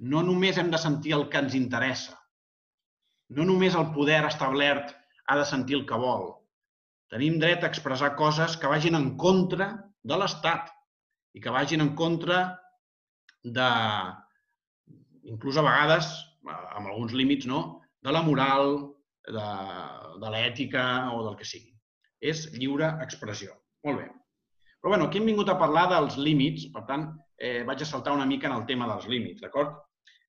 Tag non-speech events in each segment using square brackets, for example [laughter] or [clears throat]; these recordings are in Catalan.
no només hem de sentir el que ens interessa. No només el poder establert ha de sentir el que vol. Tenim dret a expressar coses que vagin en contra de l'Estat i que vagin en contra de, inclús a vegades, amb alguns límits, no? de la moral, de, de l'ètica o del que sigui. És lliure expressió. Molt bé. Però bueno, aquí hem vingut a parlar dels límits, per tant, eh, vaig a saltar una mica en el tema dels límits, d'acord?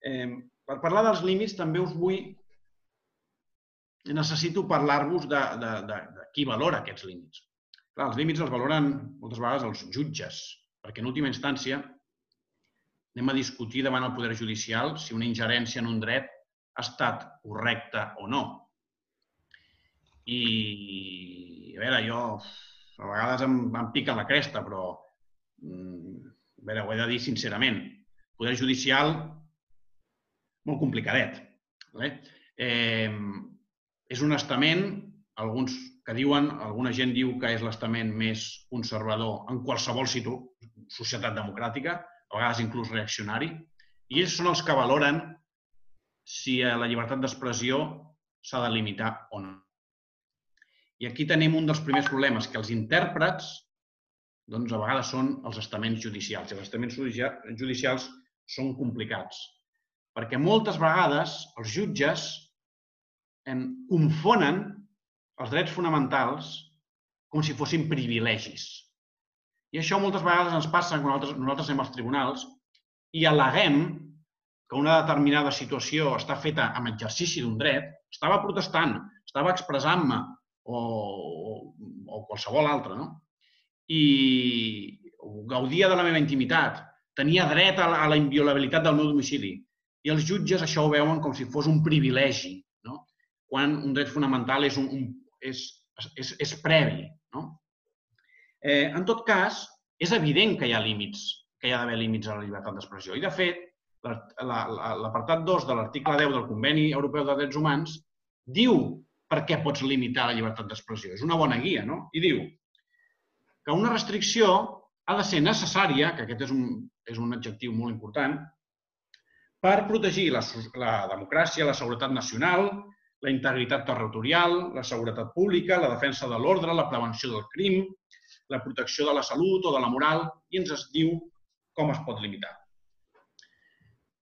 Eh, per parlar dels límits també us vull... Necessito parlar-vos de, de, de, de qui valora aquests límits. Clar, els límits els valoren moltes vegades els jutges, perquè en última instància anem a discutir davant el Poder Judicial si una ingerència en un dret ha estat correcta o no. I, a veure, jo a vegades em, em pica la cresta, però mm, a veure, ho he de dir sincerament. Poder Judicial molt complicadet. Eh, és un estament, alguns que diuen, alguna gent diu que és l'estament més conservador en qualsevol situ, societat democràtica, a vegades inclús reaccionari, i ells són els que valoren si la llibertat d'expressió s'ha de limitar o no. I aquí tenim un dels primers problemes, que els intèrprets doncs, a vegades són els estaments judicials. I els estaments judicials són complicats perquè moltes vegades els jutges en confonen els drets fonamentals com si fossin privilegis. I això moltes vegades ens passa quan nosaltres, nosaltres anem als tribunals i al·leguem que una determinada situació està feta amb exercici d'un dret, estava protestant, estava expressant-me o, o, o qualsevol altre, no? I gaudia de la meva intimitat, tenia dret a la, a la inviolabilitat del meu domicili i els jutges això ho veuen com si fos un privilegi, no? quan un dret fonamental és, un, un, és, és, és previ. No? Eh, en tot cas, és evident que hi ha límits, que hi ha d'haver límits a la llibertat d'expressió. I, de fet, l'apartat 2 de l'article 10 del Conveni Europeu de Drets Humans diu per què pots limitar la llibertat d'expressió. És una bona guia, no? I diu que una restricció ha de ser necessària, que aquest és un, és un adjectiu molt important, per protegir la, la democràcia, la seguretat nacional, la integritat territorial, la seguretat pública, la defensa de l'ordre, la prevenció del crim, la protecció de la salut o de la moral, i ens es diu com es pot limitar.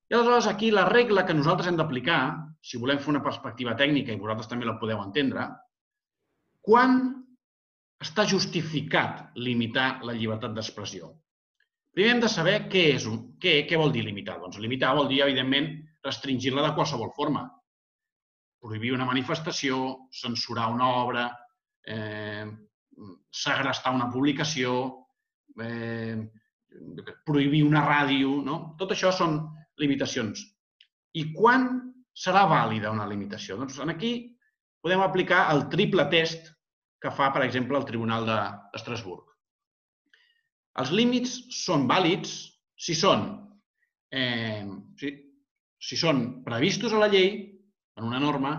I aleshores aquí la regla que nosaltres hem d'aplicar, si volem fer una perspectiva tècnica i vosaltres també la podeu entendre, quan està justificat limitar la llibertat d'expressió? Primer hem de saber què, és un, què, què vol dir limitar. Doncs limitar vol dir, evidentment, restringir-la de qualsevol forma. Prohibir una manifestació, censurar una obra, eh, segrestar una publicació, eh, prohibir una ràdio... No? Tot això són limitacions. I quan serà vàlida una limitació? Doncs aquí podem aplicar el triple test que fa, per exemple, el Tribunal d'Estrasburg. Els límits són vàlids si són, eh, si, si són previstos a la llei, en una norma,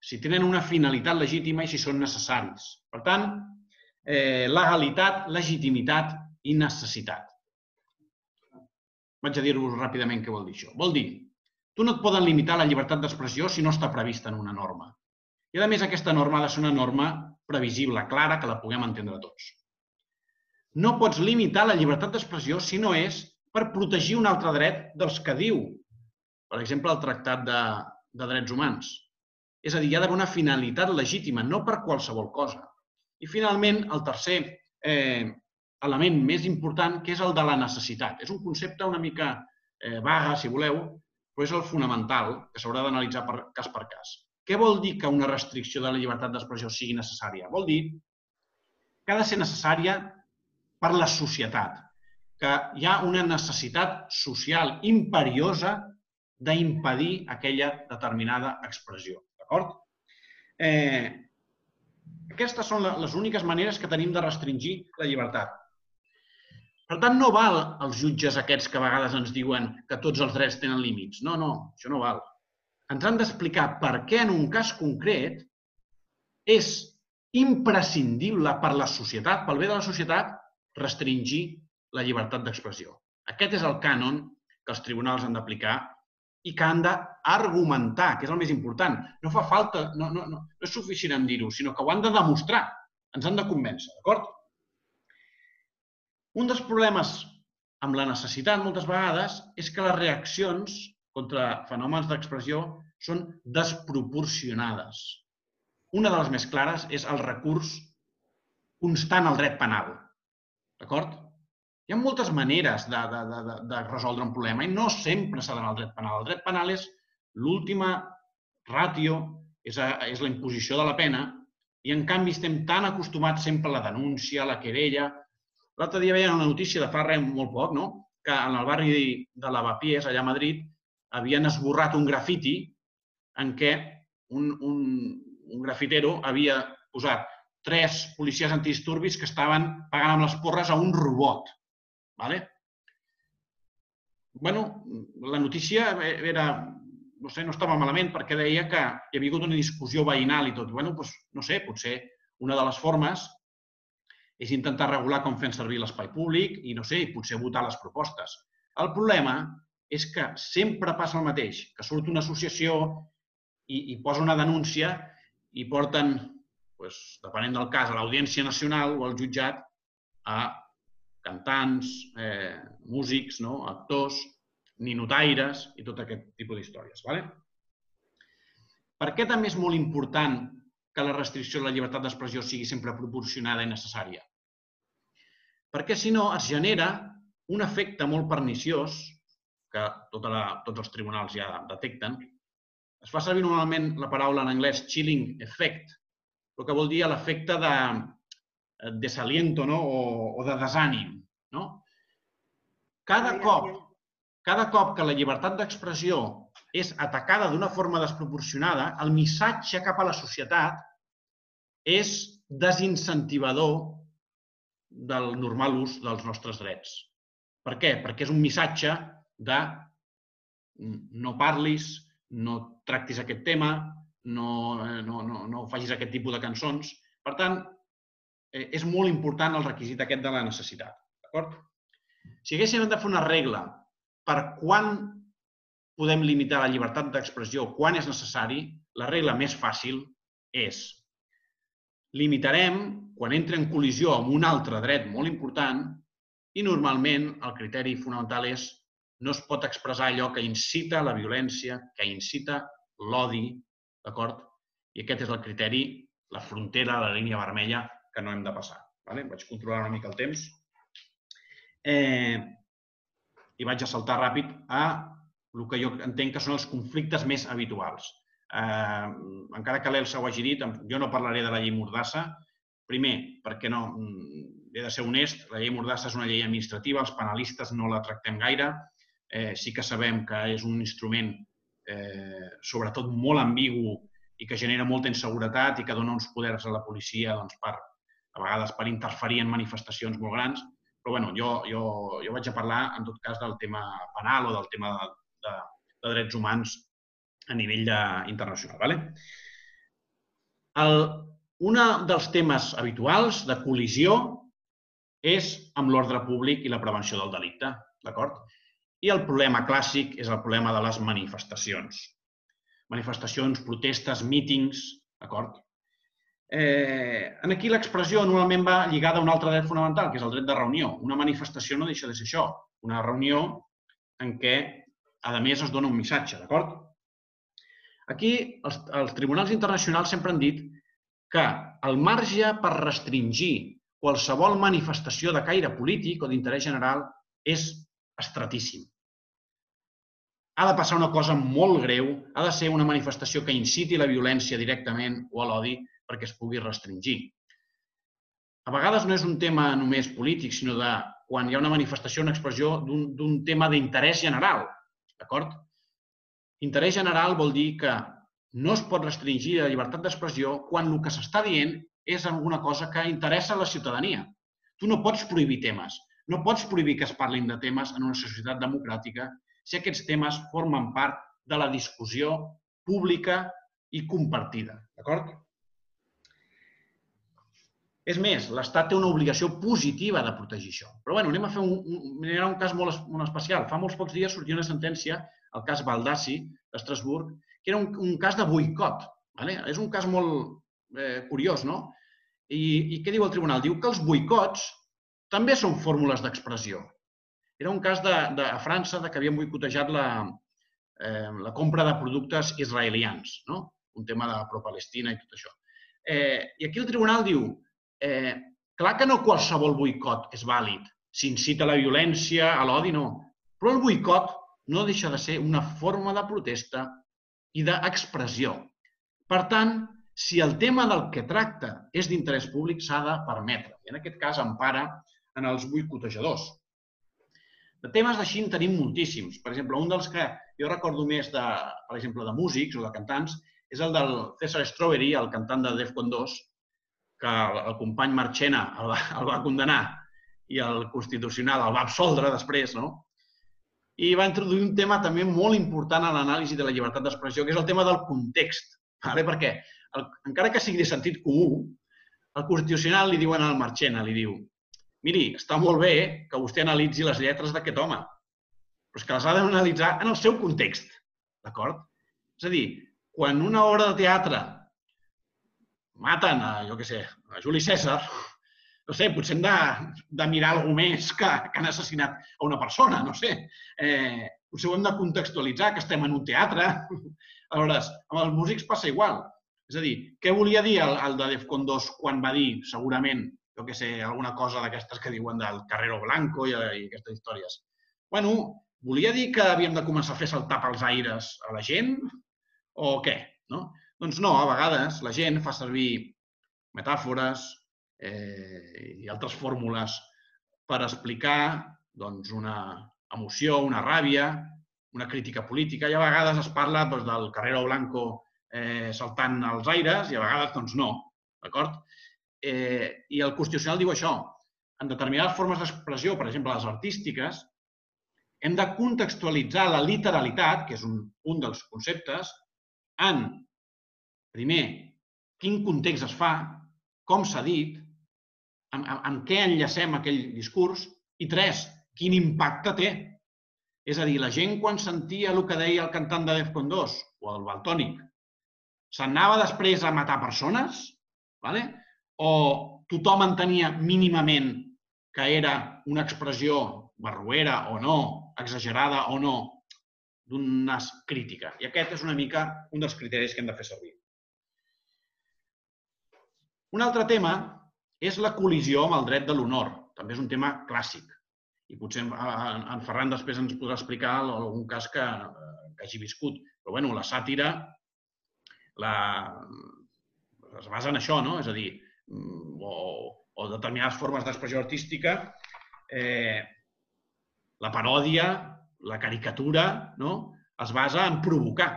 si tenen una finalitat legítima i si són necessaris. Per tant, eh, legalitat, legitimitat i necessitat. Vaig a dir-vos ràpidament què vol dir això. Vol dir, tu no et poden limitar la llibertat d'expressió si no està prevista en una norma. I, a més, aquesta norma ha de ser una norma previsible, clara, que la puguem entendre tots. No pots limitar la llibertat d'expressió si no és per protegir un altre dret dels que diu, per exemple, el Tractat de, de Drets Humans. És a dir, hi ha d'haver una finalitat legítima, no per qualsevol cosa. I, finalment, el tercer eh, element més important, que és el de la necessitat. És un concepte una mica eh, vaga, si voleu, però és el fonamental, que s'haurà d'analitzar per, cas per cas. Què vol dir que una restricció de la llibertat d'expressió sigui necessària? Vol dir que ha de ser necessària per la societat, que hi ha una necessitat social imperiosa d'impedir aquella determinada expressió. D'acord? Eh, aquestes són les úniques maneres que tenim de restringir la llibertat. Per tant, no val els jutges aquests que a vegades ens diuen que tots els drets tenen límits. No, no, això no val. Ens han d'explicar per què en un cas concret és imprescindible per la societat, pel bé de la societat, restringir la llibertat d'expressió. Aquest és el cànon que els tribunals han d'aplicar i que han d'argumentar, que és el més important. No fa falta, no, no, no, no és suficient en dir-ho, sinó que ho han de demostrar. Ens han de convèncer, d'acord? Un dels problemes amb la necessitat, moltes vegades, és que les reaccions contra fenòmens d'expressió són desproporcionades. Una de les més clares és el recurs constant al dret penal. D'acord? Hi ha moltes maneres de, de, de, de resoldre un problema i no sempre s'ha d'anar al dret penal. El dret penal és l'última ràtio, és, a, és la imposició de la pena i en canvi estem tan acostumats sempre a la denúncia, a la querella. L'altre dia veien una notícia de fa res molt poc, no? que en el barri de Lavapiés, allà a Madrid, havien esborrat un grafiti en què un, un, un grafitero havia posat tres policies antidisturbis que estaven pagant amb les porres a un robot. ¿vale? bueno, la notícia era, no sé, no estava malament perquè deia que hi havia hagut una discussió veïnal i tot. bueno, doncs, no sé, potser una de les formes és intentar regular com fem servir l'espai públic i, no sé, potser votar les propostes. El problema és que sempre passa el mateix, que surt una associació i, i posa una denúncia i porten, doncs, depenent del cas, a l'Audiència Nacional o al jutjat a cantants, eh, músics, no? actors, ninotaires i tot aquest tipus d'històries. Vale? Per què també és molt important que la restricció de la llibertat d'expressió sigui sempre proporcionada i necessària? Perquè, si no, es genera un efecte molt perniciós, que tota la, tots els tribunals ja detecten. Es fa servir normalment la paraula en anglès chilling effect, el que vol dir l'efecte de, Eh, desaliento no? o, o de desànim. No? Cada cop, cada cop que la llibertat d'expressió és atacada d'una forma desproporcionada, el missatge cap a la societat és desincentivador del normal ús dels nostres drets. Per què? Perquè és un missatge de no parlis, no tractis aquest tema, no, eh, no, no, no facis aquest tipus de cançons. Per tant, eh, és molt important el requisit aquest de la necessitat. D'acord? Si haguéssim de fer una regla per quan podem limitar la llibertat d'expressió, quan és necessari, la regla més fàcil és limitarem quan entra en col·lisió amb un altre dret molt important i normalment el criteri fonamental és no es pot expressar allò que incita la violència, que incita l'odi, d'acord? I aquest és el criteri, la frontera, la línia vermella que no hem de passar. Vale? Vaig controlar una mica el temps. Eh, I vaig a saltar ràpid a el que jo entenc que són els conflictes més habituals. Eh, encara que l'Elsa ho hagi dit, jo no parlaré de la llei Mordassa. Primer, perquè no, mm, he de ser honest, la llei Mordassa és una llei administrativa, els penalistes no la tractem gaire. Eh, sí que sabem que és un instrument eh, sobretot molt ambigu i que genera molta inseguretat i que dona uns poders a la policia doncs, per, a vegades per interferir en manifestacions molt grans, però bueno, jo, jo, jo vaig a parlar, en tot cas, del tema penal o del tema de, de, de drets humans a nivell de, internacional. Vale? El, un dels temes habituals de col·lisió és amb l'ordre públic i la prevenció del delicte. D'acord? I el problema clàssic és el problema de les manifestacions. Manifestacions, protestes, mítings, d'acord? Eh, en aquí l'expressió normalment va lligada a un altre dret fonamental, que és el dret de reunió. Una manifestació no deixa de ser això, una reunió en què, a més, es dona un missatge, d'acord? Aquí, els, els tribunals internacionals sempre han dit que el marge per restringir qualsevol manifestació de caire polític o d'interès general és estratíssim. Ha de passar una cosa molt greu, ha de ser una manifestació que inciti la violència directament o a l'odi perquè es pugui restringir. A vegades no és un tema només polític, sinó de quan hi ha una manifestació, una expressió d'un tema d'interès general. D'acord? Interès general vol dir que no es pot restringir la llibertat d'expressió quan el que s'està dient és alguna cosa que interessa a la ciutadania. Tu no pots prohibir temes. No pots prohibir que es parlin de temes en una societat democràtica si aquests temes formen part de la discussió pública i compartida. D'acord? És més, l'Estat té una obligació positiva de protegir això. Però bueno, anem a fer un, un, un cas molt, molt especial. Fa molts pocs dies sortia una sentència el cas Baldassi d'Estrasburg, que era un, un cas de boicot. Vale? És un cas molt eh, curiós, no? I, I què diu el tribunal? Diu que els boicots també són fórmules d'expressió. Era un cas de, de, a França de que havien boicotejat la, eh, la compra de productes israelians, no? un tema de pro-Palestina i tot això. Eh, I aquí el tribunal diu, eh, clar que no qualsevol boicot és vàlid. S'incita a la violència, a l'odi, no. Però el boicot no deixa de ser una forma de protesta i d'expressió. Per tant, si el tema del que tracta és d'interès públic, s'ha de permetre. I en aquest cas empara en els boicotejadors. De temes d'així en tenim moltíssims. Per exemple, un dels que jo recordo més, de, per exemple, de músics o de cantants, és el del César Strawberry, el cantant de Defcon 2, que el company Marchena el va, el va condenar i el Constitucional el va absoldre després, no? I va introduir un tema també molt important a l'anàlisi de la llibertat d'expressió, que és el tema del context. Vale? Perquè, el, encara que sigui de sentit comú, el Constitucional li diuen al Marchena, li diu miri, està molt bé que vostè analitzi les lletres d'aquest home, però és que les ha d'analitzar en el seu context. D'acord? És a dir, quan una obra de teatre maten a, jo què sé, a Juli César, no sé, potser hem de, de mirar alguna més que, que han assassinat a una persona, no sé. Eh, potser ho hem de contextualitzar, que estem en un teatre. [laughs] Aleshores, amb els músics passa igual. És a dir, què volia dir el, el de Defcon 2 quan va dir, segurament, jo què sé, alguna cosa d'aquestes que diuen del Carrero Blanco i, i aquestes històries? Bueno, volia dir que havíem de començar a fer saltar pels aires a la gent o què? No? Doncs no, a vegades la gent fa servir metàfores eh, i altres fórmules per explicar doncs, una emoció, una ràbia, una crítica política i a vegades es parla doncs, del Carrero Blanco eh, saltant als aires i a vegades doncs, no. D'acord? Eh, I el Constitucional diu això. En determinades formes d'expressió, per exemple, les artístiques, hem de contextualitzar la literalitat, que és un, un dels conceptes, en Primer, quin context es fa, com s'ha dit, amb, amb, amb què enllacem aquell discurs, i tres, quin impacte té. És a dir, la gent quan sentia el que deia el cantant de Defcon 2 o el Baltònic, s'anava després a matar persones? Vale? O tothom entenia mínimament que era una expressió barruera o no, exagerada o no, d'una crítica. I aquest és una mica un dels criteris que hem de fer servir. Un altre tema és la col·lisió amb el dret de l'honor. També és un tema clàssic. I potser en Ferran després ens podrà explicar algun cas que, que hagi viscut. Però bueno, la sàtira la... es basa en això, no? És a dir, o, o determinades formes d'expressió artística, eh, la paròdia, la caricatura, no? es basa en provocar.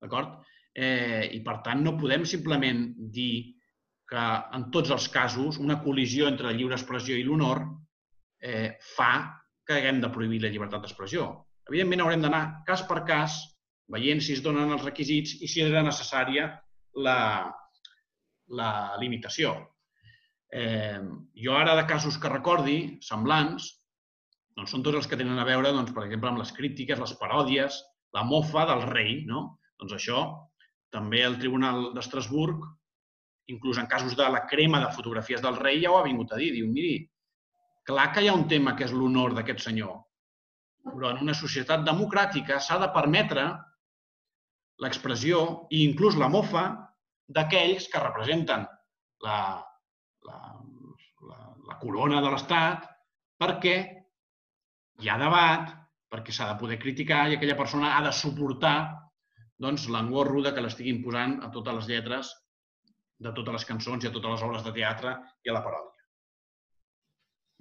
D'acord? Eh, I per tant no podem simplement dir que en tots els casos una col·lisió entre la lliure expressió i l'honor eh, fa que haguem de prohibir la llibertat d'expressió. Evidentment, haurem d'anar cas per cas, veient si es donen els requisits i si era necessària la, la limitació. Eh, jo ara, de casos que recordi, semblants, doncs són tots els que tenen a veure, doncs, per exemple, amb les crítiques, les paròdies, la mofa del rei. No? Doncs això, també el Tribunal d'Estrasburg inclús en casos de la crema de fotografies del rei, ja ho ha vingut a dir. Diu, miri, clar que hi ha un tema que és l'honor d'aquest senyor, però en una societat democràtica s'ha de permetre l'expressió i inclús la mofa d'aquells que representen la, la, la, la corona de l'Estat perquè hi ha debat, perquè s'ha de poder criticar i aquella persona ha de suportar doncs, l'engorro que l'estiguin posant a totes les lletres de totes les cançons i a totes les obres de teatre i a la paròdia.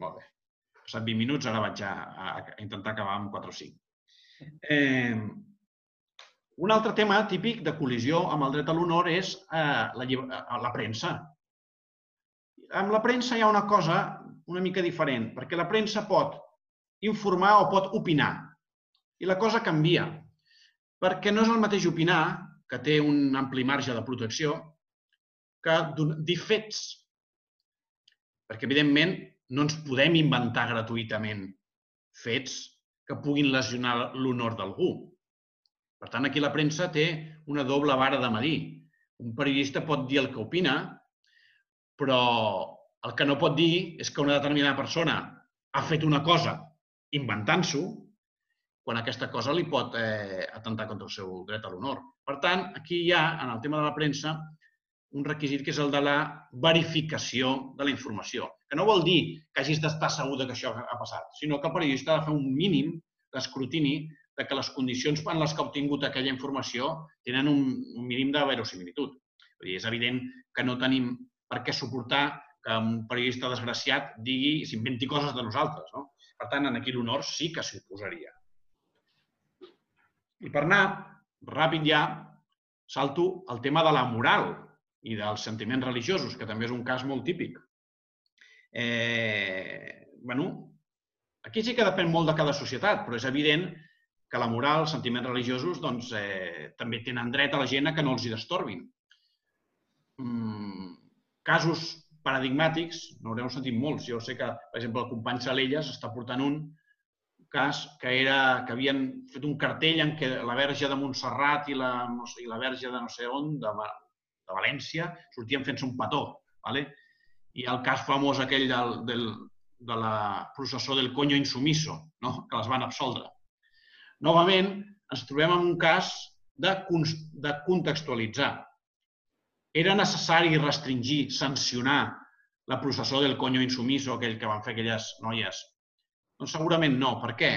Molt bé. Passat 20 minuts, ara vaig a, a intentar acabar amb 4 o 5. Eh, un altre tema típic de col·lisió amb el dret a l'honor és eh, la, eh, la premsa. Amb la premsa hi ha una cosa una mica diferent, perquè la premsa pot informar o pot opinar. I la cosa canvia, perquè no és el mateix opinar, que té un ampli marge de protecció, que dir fets. Perquè, evidentment, no ens podem inventar gratuïtament fets que puguin lesionar l'honor d'algú. Per tant, aquí la premsa té una doble vara de medir. Un periodista pot dir el que opina, però el que no pot dir és que una determinada persona ha fet una cosa inventant-s'ho, quan aquesta cosa li pot eh, atentar contra el seu dret a l'honor. Per tant, aquí hi ha, en el tema de la premsa, un requisit que és el de la verificació de la informació, que no vol dir que hagis d'estar segur que això ha passat, sinó que el periodista ha de fer un mínim d'escrutini de que les condicions en les que ha obtingut aquella informació tenen un, un mínim de verosimilitud. Vull dir, és evident que no tenim per què suportar que un periodista desgraciat digui s'inventi coses de nosaltres. No? Per tant, en aquí l'honor sí que s'hi posaria. I per anar ràpid ja, salto al tema de la moral i dels sentiments religiosos, que també és un cas molt típic. Eh, bueno, aquí sí que depèn molt de cada societat, però és evident que la moral, els sentiments religiosos, doncs, eh, també tenen dret a la gent a que no els hi destorbin. Mm, casos paradigmàtics, n'haureu sentit molts. Jo sé que, per exemple, el company Salelles està portant un cas que era que havien fet un cartell en què la verge de Montserrat i la, no sé, i la verge de no sé on, de, de València, sortien fent-se un petó. ¿vale? I el cas famós aquell del, del, de la processó del coño insumiso, no? que les van absoldre. Novament, ens trobem en un cas de, de contextualitzar. Era necessari restringir, sancionar la processó del coño insumiso, aquell que van fer aquelles noies? Doncs segurament no. Per què?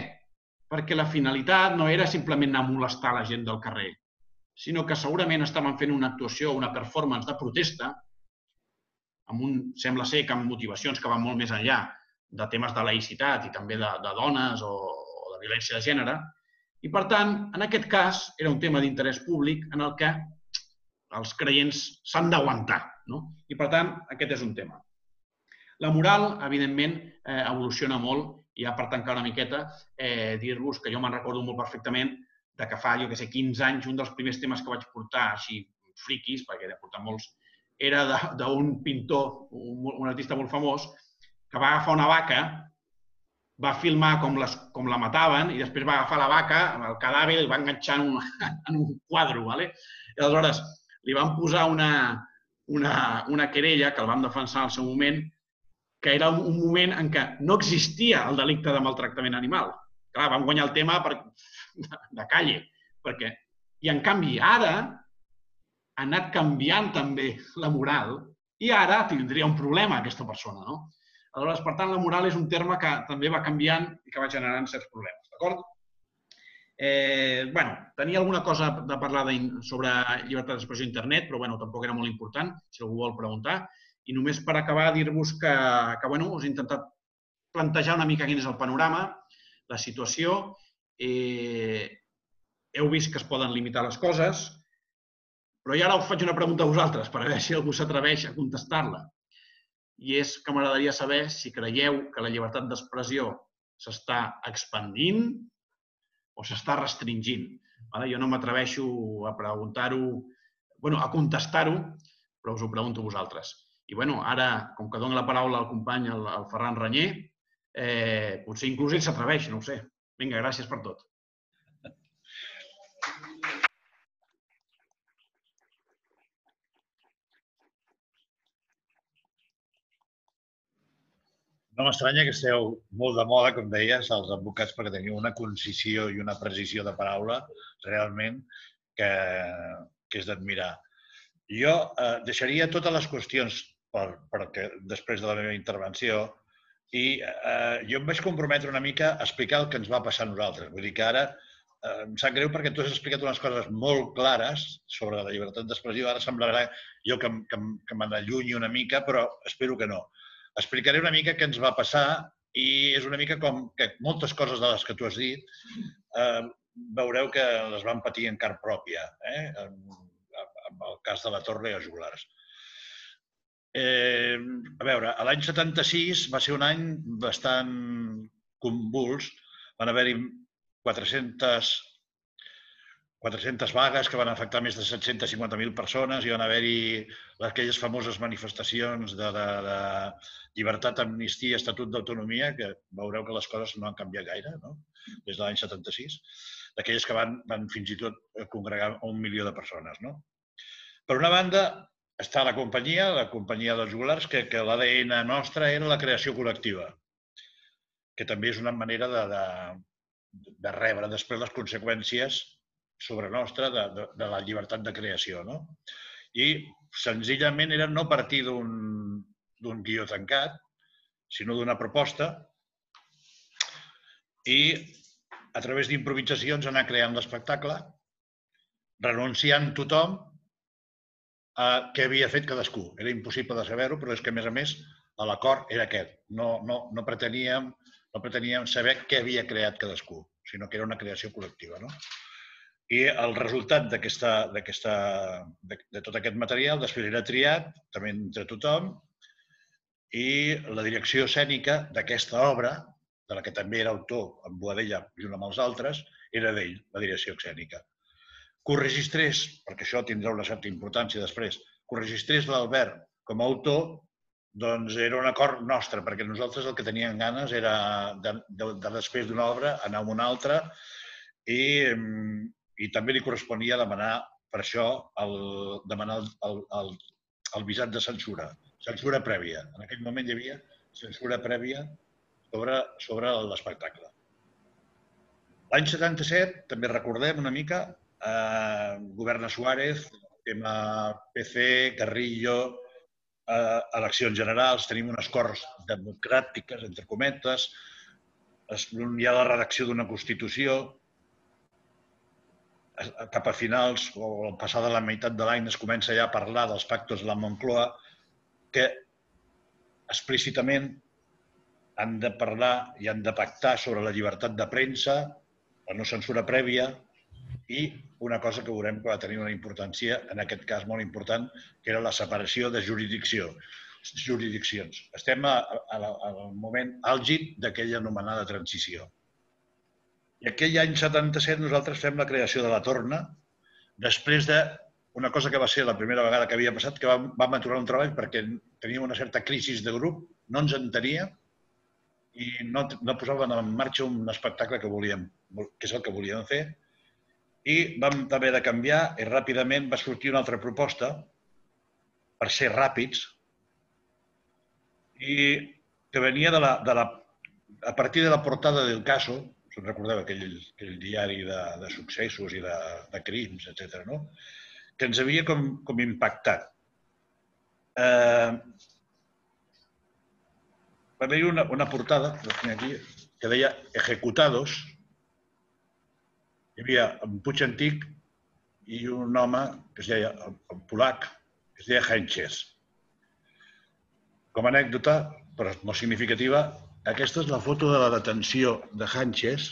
Perquè la finalitat no era simplement anar a molestar la gent del carrer, sinó que segurament estaven fent una actuació, una performance de protesta, amb un, sembla ser que amb motivacions que van molt més enllà de temes de laïcitat i també de, de dones o, o de violència de gènere, i, per tant, en aquest cas, era un tema d'interès públic en el que els creients s'han d'aguantar. No? I, per tant, aquest és un tema. La moral, evidentment, eh, evoluciona molt i ja per tancar una miqueta, eh, dir-vos que jo me'n recordo molt perfectament de que fa, jo que sé, 15 anys, un dels primers temes que vaig portar així friquis, perquè he portat molts, era d'un pintor, un, un artista molt famós, que va agafar una vaca va filmar com, les, com la mataven i després va agafar la vaca, el cadàver, i va enganxar en un, [laughs] en un quadre. ¿vale? I aleshores li van posar una, una, una querella que el van defensar al seu moment, que era un moment en què no existia el delicte de maltractament animal. Clar, van guanyar el tema per, de, [laughs] de calle. Perquè, I en canvi, ara ha anat canviant també la moral i ara tindria un problema aquesta persona. No? Aleshores, per tant, la moral és un terme que també va canviant i que va generant certs problemes, d'acord? Eh, bueno, tenia alguna cosa de parlar de, sobre llibertat d'expressió a internet, però bueno, tampoc era molt important, si algú vol preguntar. I només per acabar, dir-vos que, que bueno, us he intentat plantejar una mica quin és el panorama, la situació. Eh, heu vist que es poden limitar les coses, però jo ara us faig una pregunta a vosaltres per veure si algú s'atreveix a contestar-la i és que m'agradaria saber si creieu que la llibertat d'expressió s'està expandint o s'està restringint. Vale? Jo no m'atreveixo a preguntar-ho, bueno, a contestar-ho, però us ho pregunto a vosaltres. I bueno, ara, com que dono la paraula al company, al, al Ferran Renyer, eh, potser inclús ell s'atreveix, no ho sé. Vinga, gràcies per tot. No m'estranya que esteu molt de moda, com deies, els advocats, perquè teniu una concisió i una precisió de paraula realment que, que és d'admirar. Jo eh, deixaria totes les qüestions per, perquè, després de la meva intervenció i eh, jo em vaig comprometre una mica a explicar el que ens va passar a nosaltres. Vull dir que ara eh, em sap greu perquè tu has explicat unes coses molt clares sobre la llibertat d'expressió. Ara semblarà jo que, que, que me n'allunyi una mica, però espero que no explicaré una mica què ens va passar i és una mica com que moltes coses de les que tu has dit eh, veureu que les van patir en car pròpia, eh? en, en el cas de la Torre a Joglars. Eh, a veure, l'any 76 va ser un any bastant convuls. Van haver-hi 400 400 vagues que van afectar més de 750.000 persones, i van haver-hi aquelles famoses manifestacions de, de, de llibertat, amnistia, estatut d'autonomia, que veureu que les coses no han canviat gaire, no? des de l'any 76. d'aquelles que van, van fins i tot congregar un milió de persones. No? Per una banda, està la companyia, la companyia dels jugulars, que, que l'ADN nostra era la creació col·lectiva, que també és una manera de, de, de rebre després les conseqüències sobre nostra de, de, de la llibertat de creació. No? I senzillament era no partir d'un guió tancat, sinó d'una proposta i a través d'improvisacions anar creant l'espectacle, renunciant tothom a què havia fet cadascú. Era impossible de saber-ho, però és que, a més a més, l'acord era aquest. No, no, no, preteníem, no preteníem saber què havia creat cadascú, sinó que era una creació col·lectiva. No? I el resultat d'aquesta de, de tot aquest material després era triat, també entre tothom, i la direcció escènica d'aquesta obra de la que també era autor amb Boadella junt amb els altres, era d'ell, la direcció escènica. Que ho registrés, perquè això tindrà una certa importància després, que ho registrés l'Albert com a autor, doncs era un acord nostre, perquè nosaltres el que teníem ganes era, de, de, de després d'una obra, anar a una altra i, i també li corresponia demanar per això el, demanar el, el, el, el visat de censura, censura prèvia. En aquell moment hi havia censura prèvia sobre, sobre l'espectacle. L'any 77, també recordem una mica, eh, governa Suárez, tema PC, Carrillo, eh, eleccions generals, tenim unes corts democràtiques, entre cometes, es, hi ha la redacció d'una Constitució, cap a finals o al passar de la meitat de l'any es comença ja a parlar dels pactes de la Moncloa que explícitament han de parlar i han de pactar sobre la llibertat de premsa, la no censura prèvia i una cosa que veurem que va tenir una importància, en aquest cas molt important, que era la separació de jurisdicció, jurisdiccions. Estem al moment àlgid d'aquella anomenada transició. I aquell any 77 nosaltres fem la creació de la torna, després de una cosa que va ser la primera vegada que havia passat, que vam, vam aturar un treball perquè teníem una certa crisi de grup, no ens enteníem, i no, no posaven en marxa un espectacle que volíem, que és el que volíem fer, i vam haver de canviar i ràpidament va sortir una altra proposta per ser ràpids i que venia de la, de la, a partir de la portada del Caso, us recordeu aquell, aquell diari de, de successos i de, de crims, etc. no? que ens havia com, com impactat. Eh, va haver una, una portada, aquí, que deia Ejecutados. Hi havia un Puig Antic i un home que es deia, el polac, que es deia Henches. Com a anècdota, però molt significativa, aquesta és la foto de la detenció de Hanches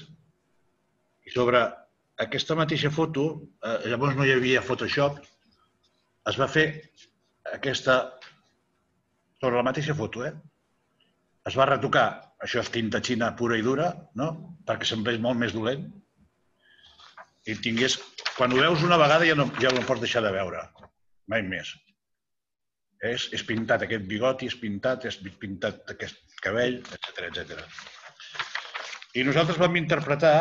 i sobre aquesta mateixa foto, eh, llavors no hi havia Photoshop, es va fer aquesta, sobre la mateixa foto, eh? es va retocar, això és tinta xina pura i dura, no? perquè semblés molt més dolent, i tingués... Quan ho veus una vegada ja no, ja no pots deixar de veure, mai més. És, és pintat aquest bigoti, és pintat, és pintat aquest cabell, etc etc. I nosaltres vam interpretar,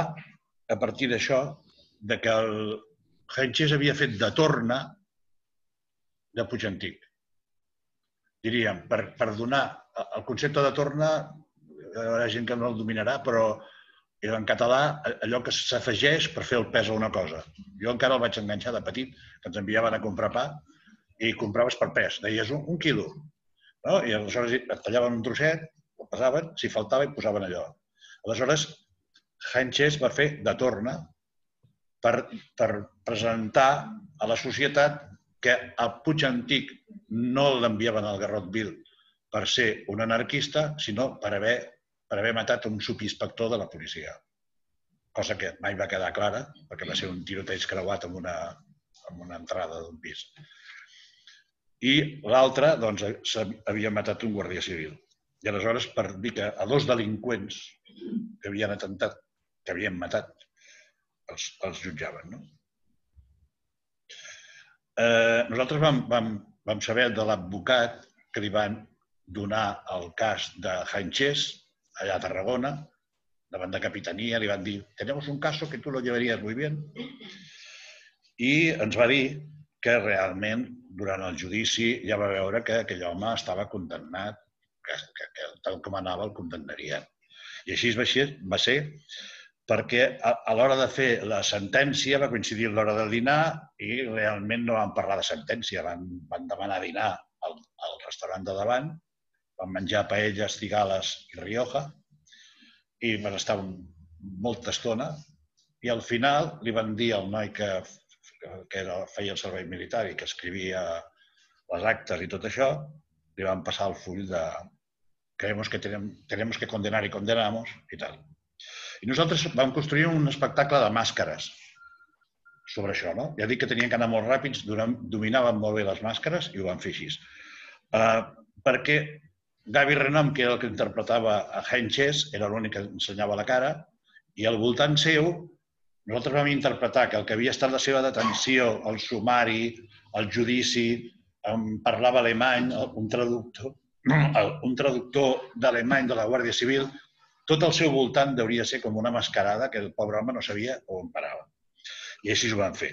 a partir d'això, de que el Henches havia fet de torna de Puig Antic diríem, per, per donar el concepte de torna, hi haurà gent que no el dominarà, però en català allò que s'afegeix per fer el pes a una cosa. Jo encara el vaig enganxar de petit, que ens enviaven a comprar pa i compraves per pes. Deies un, un quilo. No? I aleshores et tallaven un trosset, el pesaven, si faltava i posaven allò. Aleshores, Hanches va fer de torna per, per presentar a la societat que el Puig Antic no l'enviaven al Garrot Vil per ser un anarquista, sinó per haver, per haver matat un subinspector de la policia. Cosa que mai va quedar clara, perquè va ser un tiroteig creuat amb una, amb una entrada d'un pis. I l'altre, doncs, havia matat un guàrdia civil. I aleshores, per dir que a dos delinqüents que havien atentat, que havien matat, els, els jutjaven, no? Eh, nosaltres vam, vam, vam saber de l'advocat que li van donar el cas de Hanches, allà a Tarragona, davant de capitania, li van dir tenemos un caso que tu lo llevaries muy bien. I ens va dir que realment durant el judici ja va veure que aquell home estava condemnat, que, que, que tal com anava el condemnarien. I així va ser, va ser perquè a, a l'hora de fer la sentència va coincidir l'hora del dinar i realment no van parlar de sentència, van, van demanar dinar al, al restaurant de davant, van menjar paelles, cigales i rioja i van estar molta estona i al final li van dir al noi que, que era, feia el servei militar i que escrivia les actes i tot això, li van passar el full de creemos que tenemos, que condenar y condenamos i tal. I nosaltres vam construir un espectacle de màscares sobre això, no? Ja dic que tenien que anar molt ràpids, dominaven molt bé les màscares i ho van fer així. Uh, perquè Gavi Renom, que era el que interpretava a Henches, era l'únic que ensenyava la cara, i al voltant seu nosaltres vam interpretar que el que havia estat la seva detenció, el sumari, el judici, em parlava alemany, un traductor, un traductor d'alemany de la Guàrdia Civil, tot el seu voltant hauria ser com una mascarada que el pobre home no sabia on parava. I així ho van fer.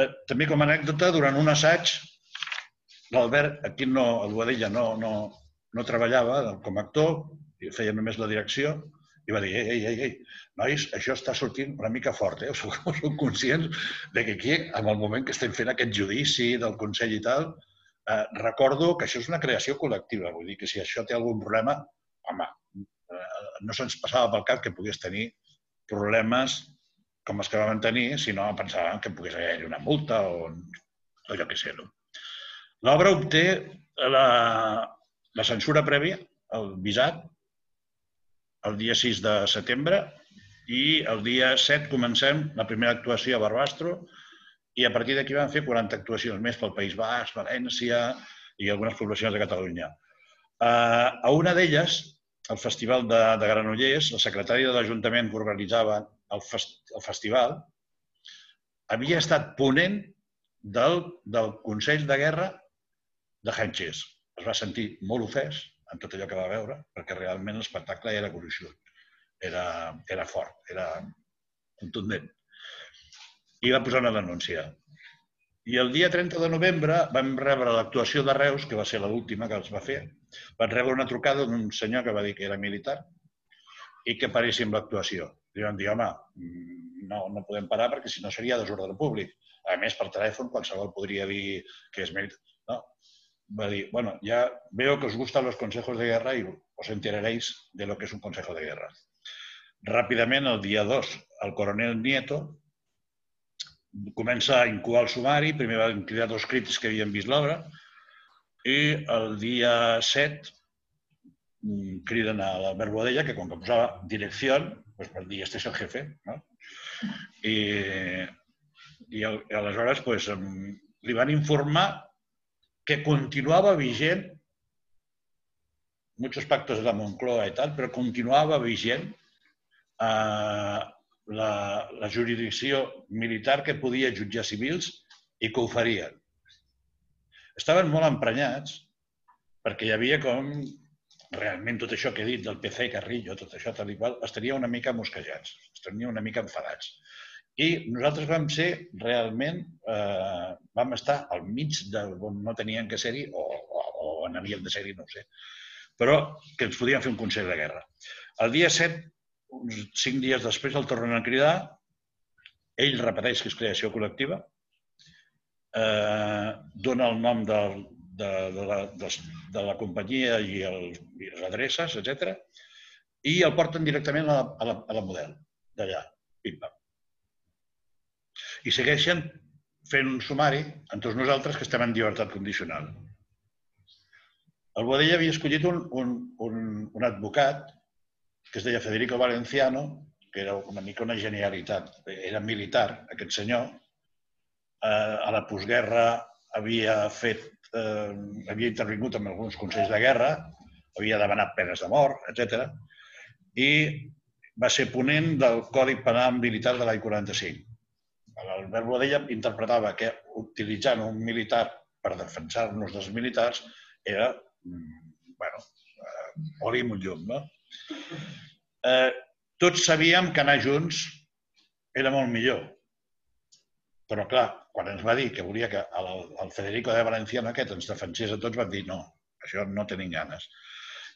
Eh, també com a anècdota, durant un assaig, l'Albert, aquí no, el Boadella no, no, no treballava com a actor, feia només la direcció, i va dir, ei, ei, ei, ei, nois, això està sortint una mica fort, eh? [laughs] Sou, sou conscients de que aquí, en el moment que estem fent aquest judici del Consell i tal, eh, recordo que això és una creació col·lectiva. Vull dir que si això té algun problema, home, no se'ns passava pel cap que pogués tenir problemes com els que vam tenir, sinó pensàvem que pogués haver una multa o, o jo què sé. No? L'obra obté la, la censura prèvia, el visat, el dia 6 de setembre i el dia 7 comencem la primera actuació a Barbastro i a partir d'aquí vam fer 40 actuacions més pel País Basc, València i algunes poblacions de Catalunya. Uh, a una d'elles, el Festival de, de Granollers, el secretari de l'Ajuntament que organitzava el, fest, el festival, havia estat ponent del, del Consell de Guerra de Henches. Es va sentir molt ofès en tot allò que va veure, perquè realment l'espectacle era gruixut, era, era fort, era contundent. I va posar una denúncia. I el dia 30 de novembre vam rebre l'actuació de Reus, que va ser l'última que els va fer. Van rebre una trucada d'un senyor que va dir que era militar i que paréssim l'actuació. Li van dir, home, mm, no, no podem parar perquè si no seria desordre públic. A més, per telèfon qualsevol podria dir que és militar. No. Va dir, bueno, ya veo que os gustan los consejos de guerra y os enteraréis de lo que es un consejo de guerra. Ràpidament, el dia 2, el coronel Nieto comença a incubar el sumari, primer van cridar dos crítics que havien vist l'obra, i el dia 7 mm, criden a l'Albert Boadella, que com que posava direcció, pues per dir, este és el jefe, no? I, i, i aleshores pues, li van informar que continuava vigent muchos pactos de la Moncloa i tal, però continuava vigent eh, la, la jurisdicció militar que podia jutjar civils i que ho farien. Estaven molt emprenyats perquè hi havia com realment tot això que he dit del PC, Carrillo, tot això tal i qual, estaria una mica mosquejats, estaria una mica enfadats. I nosaltres vam ser realment, eh, vam estar al mig de on no tenien que ser-hi o, o, o on havien de ser-hi, no ho sé, però que ens podien fer un Consell de Guerra. El dia 7 uns cinc dies després el tornen a cridar, ell repeteix que és creació col·lectiva, eh, dona el nom de, de, de, la, de, de la companyia i, el, i les adreces, etc. i el porten directament a la, a la, a la model, d'allà, pim-pam. I segueixen fent un sumari amb tots nosaltres que estem en llibertat condicional. El Boadella havia escollit un, un, un, un advocat que es deia Federico Valenciano, que era una mica una genialitat. Era militar, aquest senyor. Eh, a la postguerra havia fet, eh, havia intervingut en alguns consells de guerra, havia demanat penes de mort, etc. I va ser ponent del Codi Penal Militar de l'any 45. L'Albert Boadella interpretava que utilitzant un militar per defensar-nos dels militars era, mm, bueno, eh, oli i un llum, no? Eh, tots sabíem que anar junts era molt millor. Però, clar, quan ens va dir que volia que el, el Federico de Valenciano aquest ens defensés a tots, vam dir no, això no tenim ganes.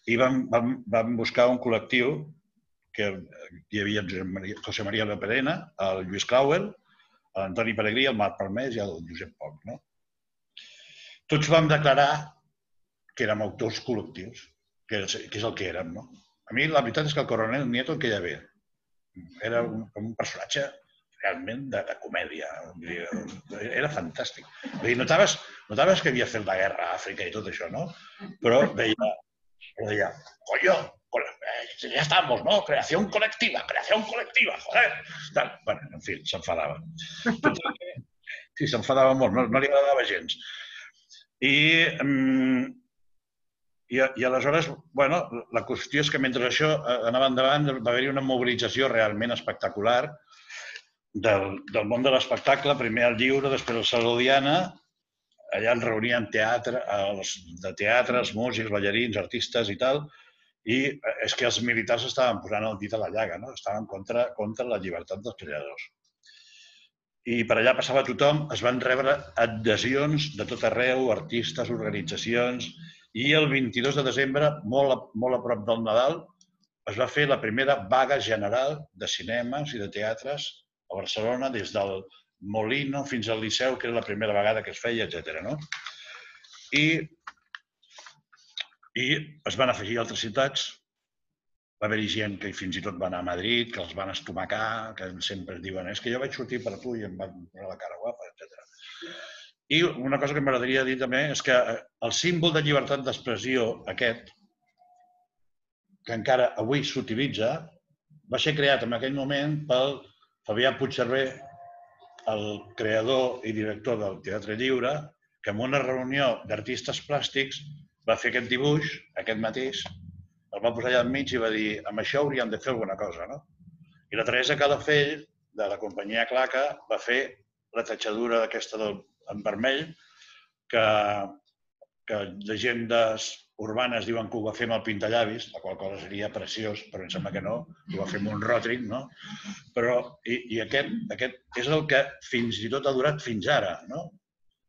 I vam, vam, vam buscar un col·lectiu que hi havia José María de Perena, el Lluís Clauel, l'Antoni Peregrí, el Marc Palmés i el Josep Poc. No? Tots vam declarar que érem autors col·lectius, que és, que és el que érem. No? A mi la veritat és que el coronel Nieto em queia bé. Era un, un personatge realment de, de comèdia. Era fantàstic. Vull dir, notaves, notaves que havia fet la guerra a Àfrica i tot això, no? Però deia, deia coño, eh, ya estamos, ¿no? Creación colectiva, creación colectiva, joder. Tal. Bueno, en fi, s'enfadava. Sí, s'enfadava molt, no, no li agradava gens. I, um, i, I aleshores, bueno, la qüestió és que mentre això eh, anava endavant va haver-hi una mobilització realment espectacular del, del món de l'espectacle, primer al Lliure, després al Salodiana, allà ens reunien teatre, els, de teatres, músics, ballarins, artistes i tal, i eh, és que els militars estaven posant el dit a la llaga, no? estaven contra, contra la llibertat dels creadors. I per allà passava tothom, es van rebre adhesions de tot arreu, artistes, organitzacions, i el 22 de desembre, molt a, molt a prop del Nadal, es va fer la primera vaga general de cinemes i de teatres a Barcelona, des del Molino fins al Liceu, que era la primera vegada que es feia, etc. No? I, I es van afegir altres ciutats. Va haver-hi gent que fins i tot va anar a Madrid, que els van estomacar, que sempre diuen és que jo vaig sortir per tu i em van posar la cara guapa, etc. I una cosa que m'agradaria dir també és que eh, el símbol de llibertat d'expressió aquest, que encara avui s'utilitza, va ser creat en aquell moment pel Fabià Puigcerver, el creador i director del Teatre Lliure, que en una reunió d'artistes plàstics va fer aquest dibuix, aquest mateix, el va posar allà enmig i va dir amb això hauríem de fer alguna cosa, no? I la Teresa Calafell, de la companyia Claca, va fer la tatxadura aquesta del en vermell, que, que llegendes urbanes diuen que ho va fer amb el pintallavis, la qual cosa seria preciós, però em sembla que no, ho va fer amb un ròtric, no? Però, i, i aquest, aquest és el que fins i tot ha durat fins ara, no?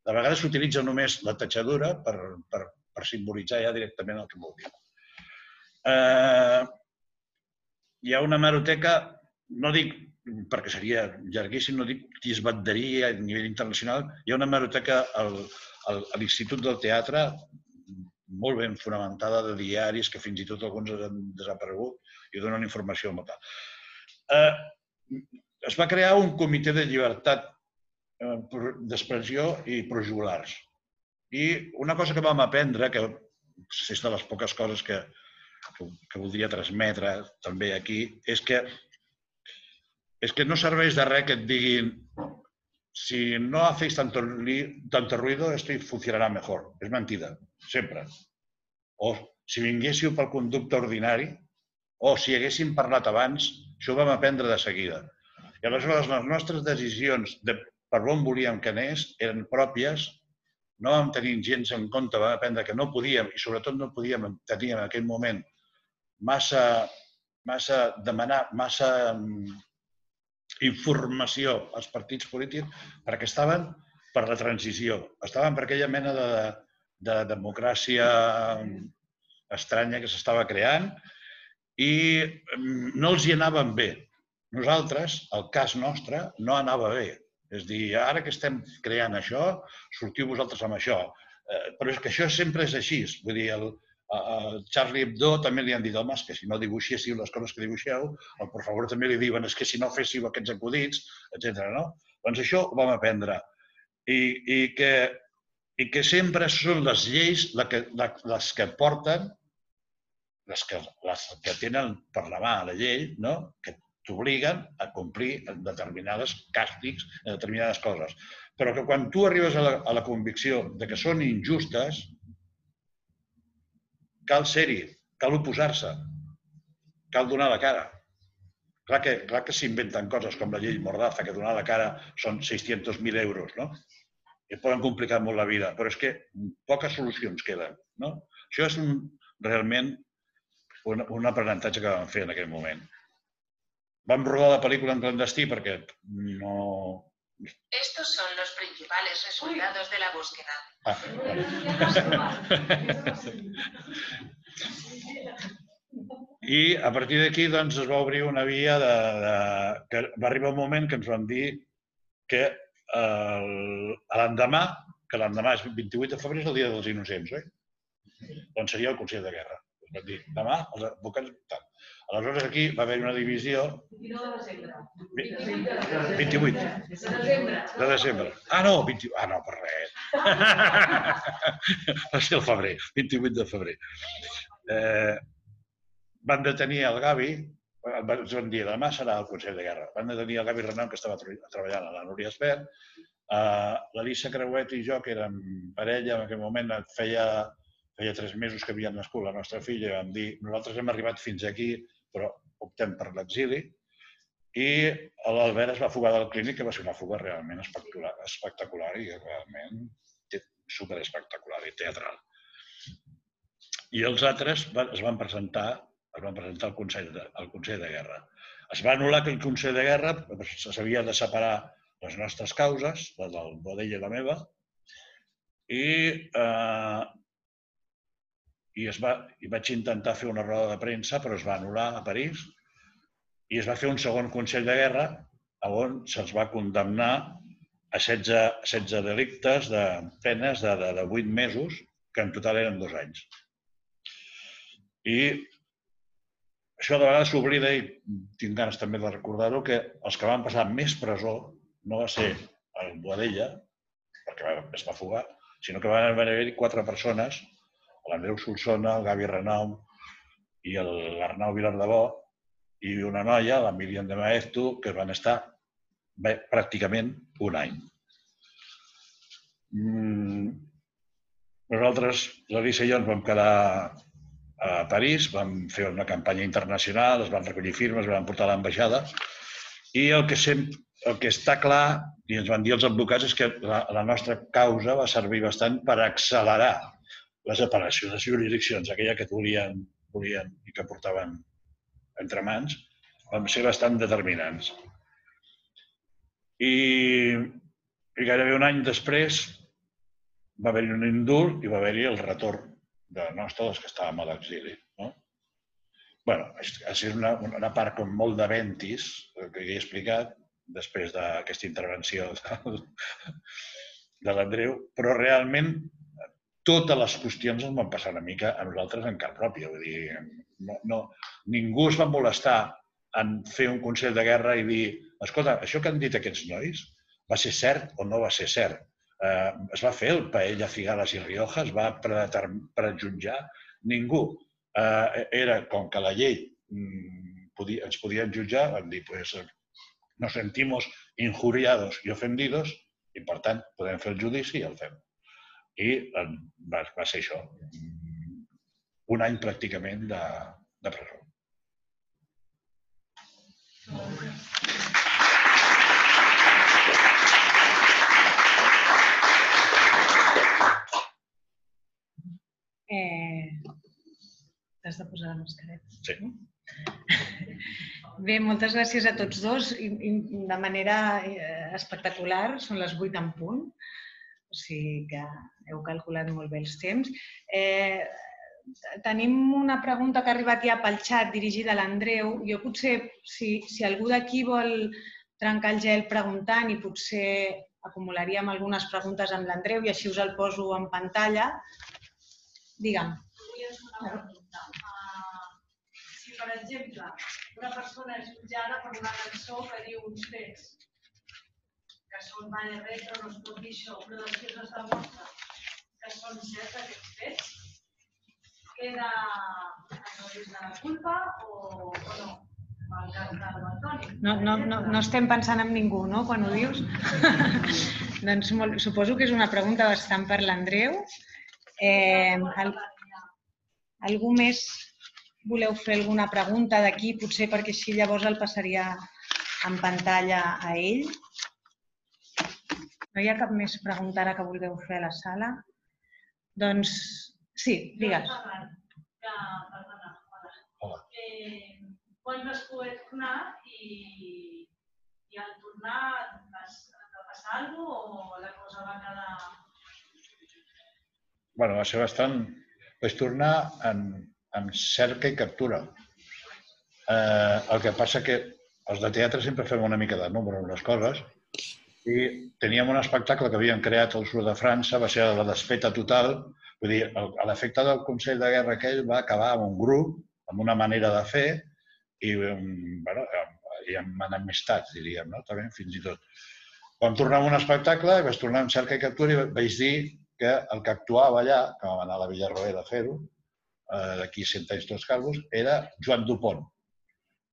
De vegades s'utilitza només la tatxadura per, per, per simbolitzar ja directament el que vol dir. Eh, hi ha una maroteca, no dic perquè seria llarguíssim, no dic qui es batderia a nivell internacional. Hi ha una hemeroteca al, al, a l'Institut del Teatre molt ben fonamentada de diaris que fins i tot alguns han desaparegut i donen informació molt tal. Eh, es va crear un comitè de llibertat eh, d'expressió i projugulars. I una cosa que vam aprendre, que és de les poques coses que, que voldria transmetre també aquí, és que és que no serveix de res que et diguin si no hacéis tanto, tanto ruido, esto funcionarà mejor. És mentida, sempre. O si vinguéssiu pel conducte ordinari, o si haguéssim parlat abans, això ho vam aprendre de seguida. I aleshores les nostres decisions de per on volíem que anés eren pròpies, no vam tenir gens en compte, vam aprendre que no podíem, i sobretot no podíem tenir en aquell moment massa, massa demanar, massa informació als partits polítics perquè estaven per la transició, estaven per aquella mena de, de democràcia estranya que s'estava creant i mm, no els hi anaven bé. Nosaltres, el cas nostre, no anava bé. És dir, ara que estem creant això, sortiu vosaltres amb això. Eh, però és que això sempre és així. Vull dir, el, a Charlie Hebdo també li han dit, home, que si no dibuixéssiu les coses que dibuixeu, o per favor també li diuen, és que si no féssiu aquests acudits, etc. No? Doncs això ho vam aprendre. I, i, que, i que sempre són les lleis les que, les que porten, les que, les que tenen per la mà la llei, no? que t'obliguen a complir determinades càstigs, determinades coses. Però que quan tu arribes a la, a la convicció de que són injustes, cal ser-hi, cal oposar-se, cal donar la cara. Clar que, clar que s'inventen coses com la llei Mordaza, que donar la cara són 600.000 euros, no? I poden complicar molt la vida, però és que poques solucions queden, no? Això és un, realment un, un aprenentatge que vam fer en aquell moment. vam rodar la pel·lícula en clandestí perquè no... Estos son los principales resultados de la búsqueda. Ah, I a partir d'aquí doncs, es va obrir una via de, de... que va arribar un moment que ens van dir que l'endemà, que l'endemà és 28 de febrer, és el dia dels innocents, oi? Doncs seria el Consell de Guerra. Es dir, demà els advocats... Tal. Aleshores aquí va haver una divisió... 28 de desembre. Ah, no, 20... ah, no, per res. [laughs] Va ser el febrer, 28 de febrer. Eh, van detenir el Gavi, eh, van- ens van dir, demà serà el Consell de Guerra. Van detenir el Gavi Renom, que estava tre- treballant a la Núria Espert. Uh, L'Elisa Creuet i jo, que érem parella en aquell moment, feia, feia tres mesos que havia nascut la nostra filla, i vam dir, nosaltres hem arribat fins aquí, però optem per l'exili. I l'Albert es va fugar del clínic, que va ser una fuga realment espectacular, espectacular i realment super espectacular i teatral. I els altres es van presentar es van presentar al Consell de, al Consell de Guerra. Es va anul·lar aquell Consell de Guerra, s'havia de separar les nostres causes, la del Bodell i la meva, i, eh, i, es va, i vaig intentar fer una roda de premsa, però es va anul·lar a París, i es va fer un segon Consell de Guerra on se'ls va condemnar a 16, 16 delictes de penes de, de, de 8 mesos, que en total eren dos anys. I això de vegades s'oblida i tinc ganes també de recordar-ho, que els que van passar més presó no va ser el Boadella, perquè es va fugar, sinó que van haver-hi quatre persones, l'Andreu Solsona, el Gavi Renom i l'Arnau Vilardebó, i una noia, la Míriam de Maeztu, que van estar bé, pràcticament un any. Mm, nosaltres, l'Elisa i jo, ens vam quedar a París, vam fer una campanya internacional, es van recollir firmes, es van portar a l'ambaixada i el que, sempre, el que està clar, i ens van dir els advocats, és que la, la nostra causa va servir bastant per accelerar les apel·lacions de jurisdiccions, aquella que volien, volien i que portaven entre mans, van ser bastant determinants. I, i gairebé un any després va haver-hi un indult i va haver-hi el retorn de nostre dels que estàvem a l'exili. No? bueno, ha sigut una, una part com molt de ventis, que he explicat, després d'aquesta intervenció de, de l'Andreu, però realment totes les qüestions ens van passar una mica a nosaltres en cap pròpia. Vull dir, no, no, ningú es va molestar en fer un consell de guerra i dir escolta, això que han dit aquests nois va ser cert o no va ser cert? Eh, es va fer el paella Figales i Rioja, es va prejutjar? Ningú. Eh, era com que la llei mm, podia, ens podien jutjar, van dir, pues, nos sentimos injuriados i ofendidos i, per tant, podem fer el judici i el fem. I eh, va, va ser això, un any pràcticament de, de presó. Eh, T'has de posar la mascareta. Sí. Bé, moltes gràcies a tots dos. De manera eh, espectacular, són les 8 en punt, o sigui que heu calculat molt bé els temps. Eh, tenim una pregunta que ha arribat ja pel xat dirigida a l'Andreu. Jo potser, si, si algú d'aquí vol trencar el gel preguntant i potser acumularíem algunes preguntes amb l'Andreu i així us el poso en pantalla. Digue'm. Uh, si, per exemple, una persona és jutjada per una cançó que diu uns fets que són vale retro, no es pot dir això, però després es demostra que són certs aquests fets, queda a través de la culpa o, o no? No, no, no, no estem pensant en ningú, no?, quan ho dius. [laughs] doncs molt, suposo que és una pregunta bastant per l'Andreu. Eh, al, algú més voleu fer alguna pregunta d'aquí, potser perquè així llavors el passaria en pantalla a ell? No hi ha cap més pregunta ara que vulgueu fer a la sala? Doncs sí, digues. Hola. Hola. Eh, quan vas poder tornar i i, i al tornar vas, va passar alguna cosa o la cosa va quedar... bueno, va ser bastant... Vaig tornar en, en cerca i captura. Eh, el que passa que els de teatre sempre fem una mica de número en les coses i teníem un espectacle que havien creat al sud de França, va ser la despeta total, vull dir, l'efecte del Consell de Guerra aquell va acabar amb un grup, amb una manera de fer i, mm, bueno, amb- i amb amistats, diríem, no? També, fins i tot. Vam tornar a un espectacle, vaig tornar en cerca i captura i vaig dir que el que actuava allà, que vam anar a la Villarroel a fer-ho, eh, d'aquí cent anys tots calvos, era Joan Dupont,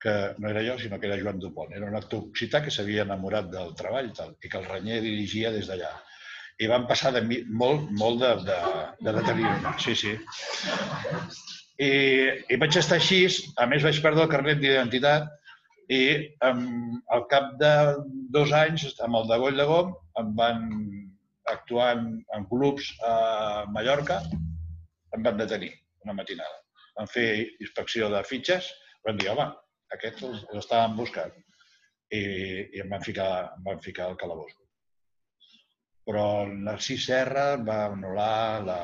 que no era jo, sinó que era Joan Dupont. Era un actor occità que s'havia enamorat del treball tal, i que el Renyer dirigia des d'allà. I van passar de mi molt, molt de, de, de deteriorament. Sí, sí. I, I vaig estar així, a més vaig perdre el carnet d'identitat i um, al cap de dos anys, amb el de Goll de Gom, em van actuar en, en clubs a Mallorca, em van detenir una matinada. Van fer inspecció de fitxes, van dir, home, aquests els, els estàvem buscant. I, i em van ficar, em van ficar al calabós. Però el Narcís Serra va anul·lar la...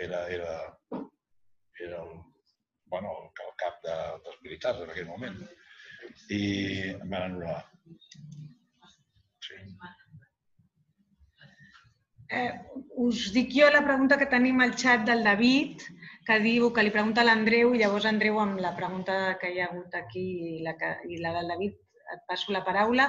Era, era, era el, bueno, el, el cap de, dels militars en aquell moment. I em van anul·lar. Sí. Eh, us dic jo la pregunta que tenim al xat del David, que diu que li pregunta a l'Andreu i llavors Andreu amb la pregunta que hi ha hagut aquí i la, que, i la del David et passo la paraula,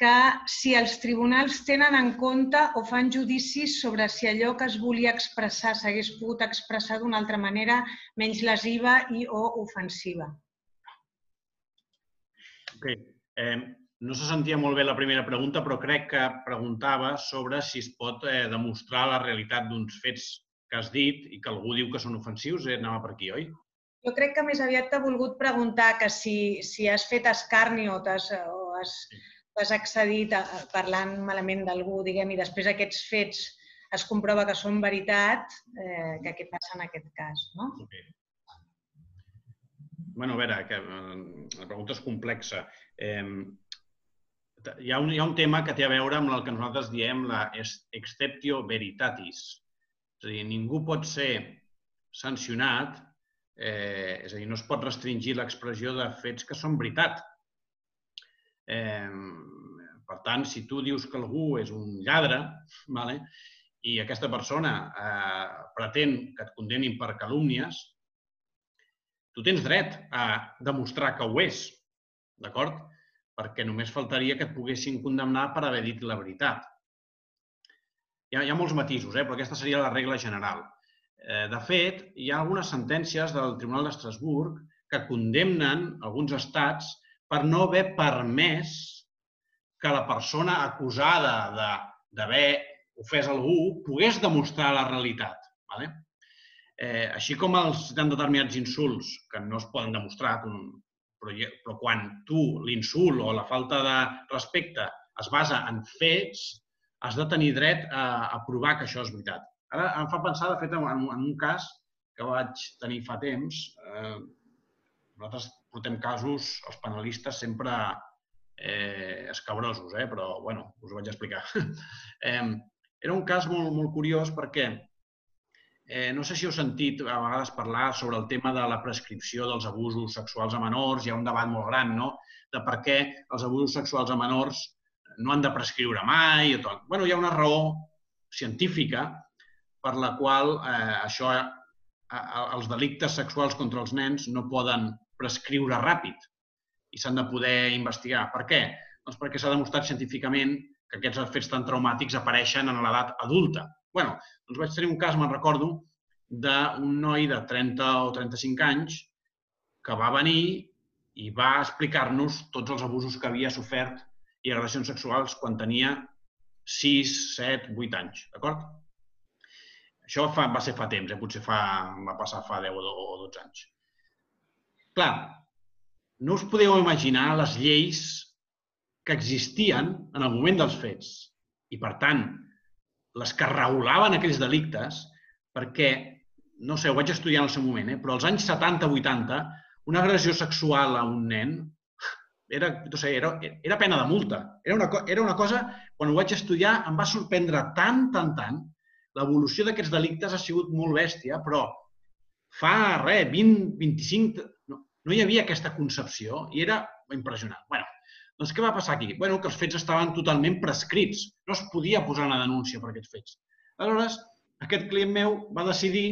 que si els tribunals tenen en compte o fan judicis sobre si allò que es volia expressar s'hagués pogut expressar d'una altra manera menys lesiva i o ofensiva. Ok. Eh, no se sentia molt bé la primera pregunta, però crec que preguntava sobre si es pot eh, demostrar la realitat d'uns fets que has dit i que algú diu que són ofensius. Eh, anava per aquí, oi? Jo crec que més aviat t'ha volgut preguntar que si, si has fet escarni o t'has o has, t'has accedit a, a- parlant malament d'algú, diguem, i després aquests fets es comprova que són veritat, eh, que què passa en aquest cas, no? Ok. Bueno, a veure, que, eh, la pregunta és complexa. Eh, hi, ha un, hi ha un tema que té a veure amb el que nosaltres diem la ex- exceptio veritatis. És a dir, ningú pot ser sancionat, eh, és a dir, no es pot restringir l'expressió de fets que són veritat. Eh, per tant, si tu dius que algú és un lladre, vale? i aquesta persona eh, pretén que et condemnin per calúmnies, tu tens dret a demostrar que ho és, d'acord? Perquè només faltaria que et poguessin condemnar per haver dit la veritat. Hi ha, hi ha molts matisos, eh? però aquesta seria la regla general. Eh, de fet, hi ha algunes sentències del Tribunal d'Estrasburg que condemnen alguns estats per no haver permès que la persona acusada d'haver ofès algú pogués demostrar la realitat. Vale? Eh, així com els han determinats insults que no es poden demostrar, però, però quan tu l'insult o la falta de respecte es basa en fets, has de tenir dret a, a provar que això és veritat. Ara em fa pensar, de fet, en, en un cas que vaig tenir fa temps. Eh, nosaltres portem casos, els penalistes, sempre eh, escabrosos, eh? però bueno, us ho vaig explicar. [laughs] eh, era un cas molt, molt curiós perquè eh, no sé si heu sentit a vegades parlar sobre el tema de la prescripció dels abusos sexuals a menors. Hi ha un debat molt gran, no?, de per què els abusos sexuals a menors no han de prescriure mai i tot. Bueno, hi ha una raó científica per la qual eh, això, a, a, els delictes sexuals contra els nens no poden prescriure ràpid i s'han de poder investigar. Per què? Doncs perquè s'ha demostrat científicament que aquests fets tan traumàtics apareixen en l'edat adulta. bueno, doncs vaig tenir un cas, me'n recordo, d'un noi de 30 o 35 anys que va venir i va explicar-nos tots els abusos que havia sofert i agressions sexuals quan tenia 6, 7, 8 anys, d'acord? Això fa, va ser fa temps, eh? potser fa, va passar fa 10 o 12 anys. Clar, no us podeu imaginar les lleis que existien en el moment dels fets i, per tant, les que regulaven aquells delictes, perquè, no sé, ho vaig estudiar en el seu moment, eh? però als anys 70-80, una agressió sexual a un nen era, no sé, era, era pena de multa. Era una, era una cosa, quan ho vaig estudiar, em va sorprendre tant, tant, tant. L'evolució d'aquests delictes ha sigut molt bèstia, però fa, res, 20, 25... No, no hi havia aquesta concepció i era impressionant. bueno, doncs què va passar aquí? bueno, que els fets estaven totalment prescrits. No es podia posar una denúncia per aquests fets. Aleshores, aquest client meu va decidir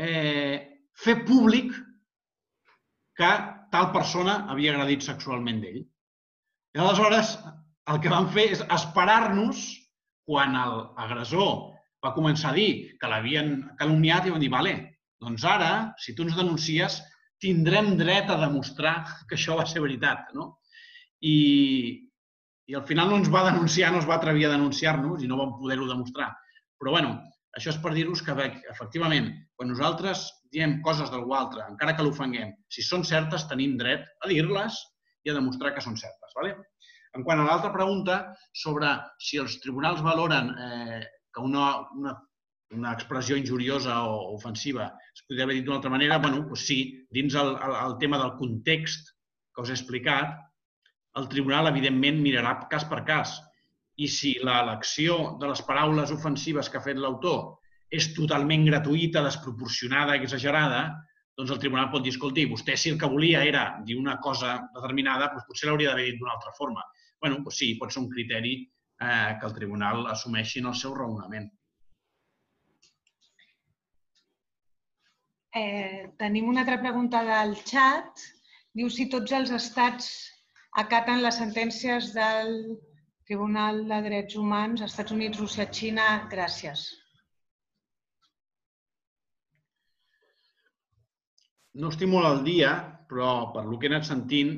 eh, fer públic que tal persona havia agredit sexualment d'ell. I aleshores el que van fer és esperar-nos quan l'agressor va començar a dir que l'havien calumniat i van dir, vale, doncs ara, si tu ens denuncies, tindrem dret a demostrar que això va ser veritat. No? I, I al final no ens va denunciar, no es va atrevir a denunciar-nos i no vam poder-ho demostrar. Però bueno, això és per dir-vos que, efectivament, quan nosaltres diem coses d'algú altre, encara que l'ofenguem, si són certes, tenim dret a dir-les i a demostrar que són certes. ¿vale? En quant a l'altra pregunta sobre si els tribunals valoren eh, que una, una, una expressió injuriosa o ofensiva es podria haver dit d'una altra manera, bueno, doncs sí, dins el, el, el tema del context que us he explicat, el tribunal, evidentment, mirarà cas per cas. I si l'elecció de les paraules ofensives que ha fet l'autor és totalment gratuïta, desproporcionada, exagerada, doncs el tribunal pot dir, escolti, vostè si el que volia era dir una cosa determinada, doncs potser l'hauria d'haver dit d'una altra forma. bueno, doncs sí, pot ser un criteri eh, que el tribunal assumeixi en el seu raonament. Eh, tenim una altra pregunta del xat. Diu si tots els estats acaten les sentències del Tribunal de Drets Humans, Estats Units, Rússia, Xina. Gràcies. No estic molt al dia, però per lo que he anat sentint,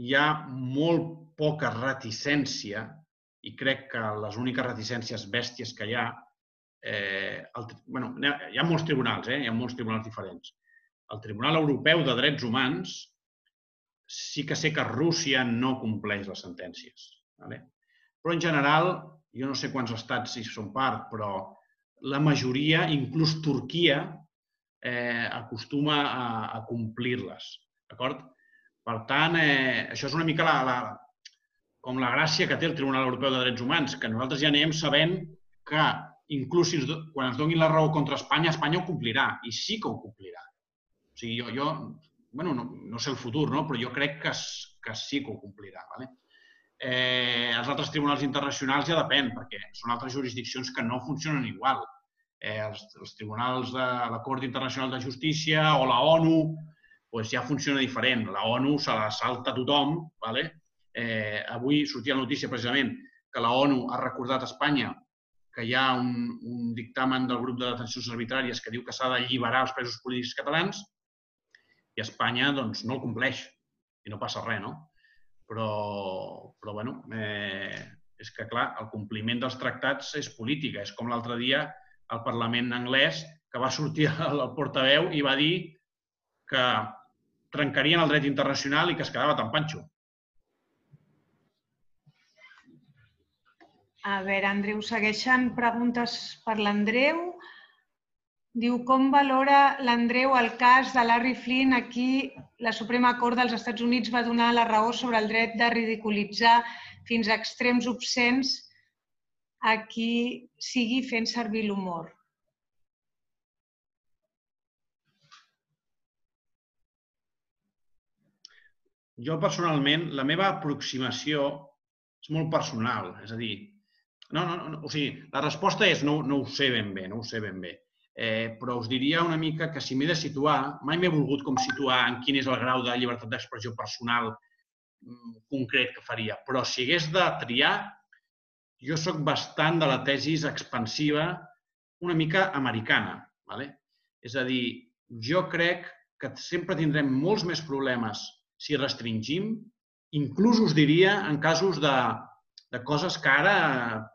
hi ha molt poca reticència i crec que les úniques reticències bèsties que hi ha, eh, el, bueno, hi ha molts tribunals, eh? hi ha molts tribunals diferents. El Tribunal Europeu de Drets Humans sí que sé que Rússia no compleix les sentències. Vale? Però en general, jo no sé quants estats hi són part, però la majoria, inclús Turquia, eh, acostuma a, a complir-les. D'acord? Per tant, eh, això és una mica la, la, com la gràcia que té el Tribunal Europeu de Drets Humans, que nosaltres ja anem sabent que inclús si ens, quan ens donin la raó contra Espanya, Espanya ho complirà, i sí que ho complirà. O sigui, jo, jo bueno, no, no sé el futur, no? però jo crec que, que sí que ho complirà. Vale? Eh, els altres tribunals internacionals ja depèn, perquè són altres jurisdiccions que no funcionen igual eh, els, els tribunals de la Cort Internacional de Justícia o la ONU, doncs ja funciona diferent. La ONU se la salta tothom. Vale? Eh, avui sortia la notícia precisament que la ONU ha recordat a Espanya que hi ha un, un dictamen del grup de detencions arbitràries que diu que s'ha d'alliberar els presos polítics catalans i Espanya doncs, no el compleix i no passa res, no? Però, però bueno, eh, és que, clar, el compliment dels tractats és política. És com l'altre dia al Parlament anglès que va sortir el portaveu i va dir que trencarien el dret internacional i que es quedava tan panxo. A veure, Andreu, segueixen preguntes per l'Andreu. Diu, com valora l'Andreu el cas de Larry Flynn? Aquí la Suprema Cort dels Estats Units va donar la raó sobre el dret de ridiculitzar fins a extrems obscens a qui sigui fent servir l'humor. Jo, personalment, la meva aproximació és molt personal. És a dir, no, no, no, o sigui, la resposta és no, no ho sé ben bé, no ho sé ben bé. Eh, però us diria una mica que si m'he de situar, mai m'he volgut com situar en quin és el grau de llibertat d'expressió personal mm, concret que faria. Però si hagués de triar, jo sóc bastant de la tesis expansiva una mica americana. ¿vale? És a dir, jo crec que sempre tindrem molts més problemes si restringim, inclús us diria en casos de, de coses que ara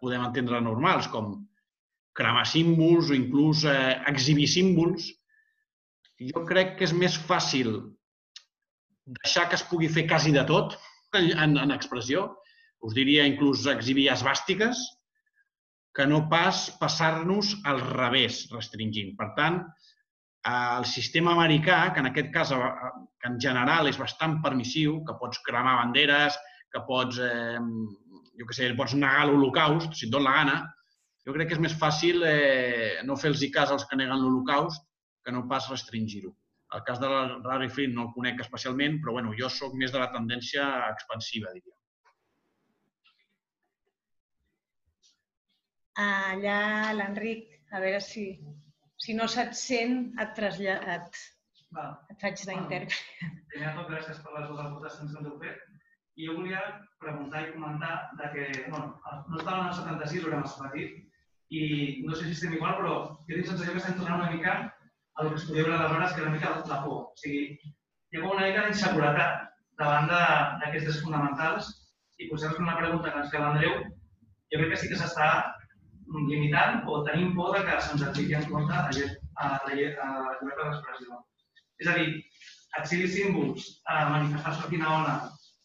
podem entendre normals, com cremar símbols o inclús eh, exhibir símbols. Jo crec que és més fàcil deixar que es pugui fer quasi de tot en, en expressió us diria inclús exhibir esbàstiques, que no pas passar-nos al revés restringint. Per tant, el sistema americà, que en aquest cas, que en general és bastant permissiu, que pots cremar banderes, que pots, eh, jo què sé, pots negar l'Holocaust, si et dona la gana, jo crec que és més fàcil eh, no fer-los cas als que neguen l'Holocaust que no pas restringir-ho. El cas de Larry Flynn no el conec especialment, però bueno, jo sóc més de la tendència expansiva, diria. Allà l'Enric, a veure si, si no se't sent, et, trasllada, et, Va. et faig d'intèrpret. [laughs] Primer de tot, gràcies per les dues aportacions que heu fet. I jo volia preguntar i comentar de que, bueno, no estava en el 76, ho érem petit, i no sé si estem igual, però jo tinc sensació que estem tornant una mica a el que es podia veure aleshores, que era una mica la por. O sigui, hi ha com una mica d'inseguretat davant d'aquestes fonamentals i potser és una pregunta que ens fa l'Andreu, jo crec que sí que s'està limitant o tenim por de que se'ns apliqui en compte la llibertat d'expressió. És a dir, exhibir símbols, a manifestar sortint a ona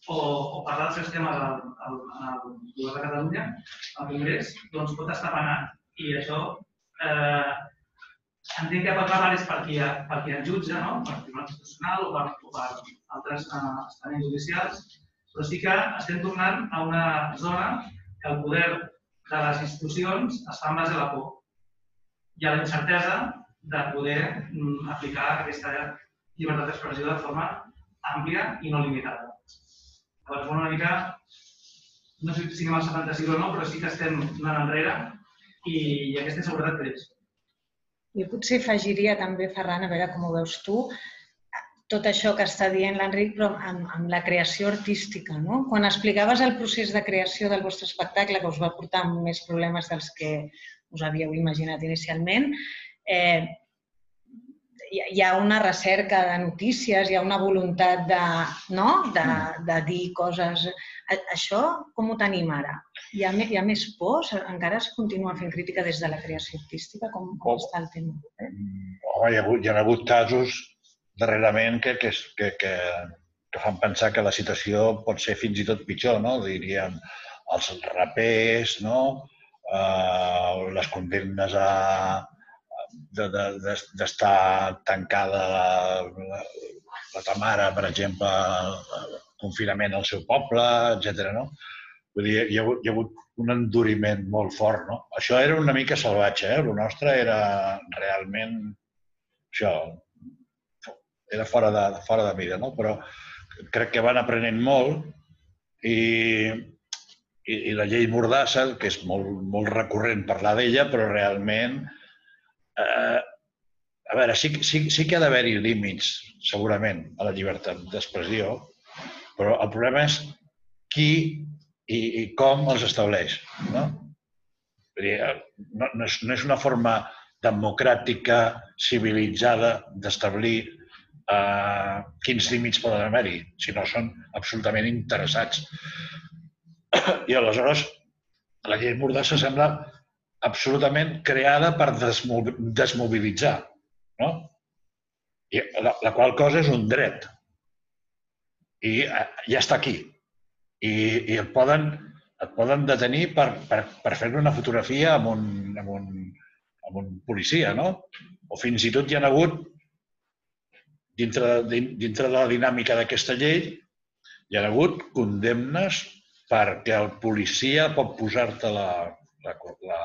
o, o parlar dels seus temes al, al, al Govern de Catalunya, al Congrés, doncs pot estar penat i això eh, entenc que pot parlar és per qui, per qui el jutja, no? per Tribunal Constitucional o per, o per altres eh, estaments judicials, però sí que estem tornant a una zona que el poder de les institucions es fa en base a la por i a la incertesa de poder mm, aplicar aquesta llibertat d'expressió de forma àmplia i no limitada. Llavors, una mica, no sé si siguem al 76 o no, però sí que estem anant enrere i, i aquesta inseguretat creix. Jo potser afegiria també, Ferran, a veure com ho veus tu, tot això que està dient l'Enric, però amb, amb la creació artística. No? Quan explicaves el procés de creació del vostre espectacle, que us va portar més problemes dels que us havíeu imaginat inicialment, eh, hi ha una recerca de notícies, hi ha una voluntat de, no? de, de dir coses. Això com ho tenim ara? Hi ha, hi ha més por? Encara es continua fent crítica des de la creació artística? Com, com està el tema? Home, hi ha, hagut, hi ha hagut casos darrerament que, que, que, que, que fan pensar que la situació pot ser fins i tot pitjor, no? Diríem, els rapers, no? Uh, les condemnes a, d'estar de, de, tancada la, la, ta mare, per exemple, confinament al seu poble, etc. No? Vull dir, hi ha, hagut, hi ha hagut un enduriment molt fort. No? Això era una mica salvatge, eh? el nostre era realment això, era fora de, fora de mida, no? però crec que van aprenent molt i, i, i la llei Mordassa, que és molt, molt recurrent parlar d'ella, però realment eh, a veure, sí, sí, sí que ha d'haver-hi límits, segurament, a la llibertat d'expressió, però el problema és qui i, i com els estableix. No? Dir, no, no, és, no és una forma democràtica, civilitzada, d'establir eh, quins límits poden haver-hi, sinó són absolutament interessats. [clears throat] I aleshores, la llei Mordassa sembla absolutament creada per desmobilitzar, no? I la, la qual cosa és un dret. I eh, ja està aquí. I, i et, poden, et poden detenir per, per, per fer una fotografia amb un, amb, un, amb un policia, no? O fins i tot hi ha hagut, dintre, dintre de la dinàmica d'aquesta llei, hi ha hagut condemnes perquè el policia pot posar-te la, la, la,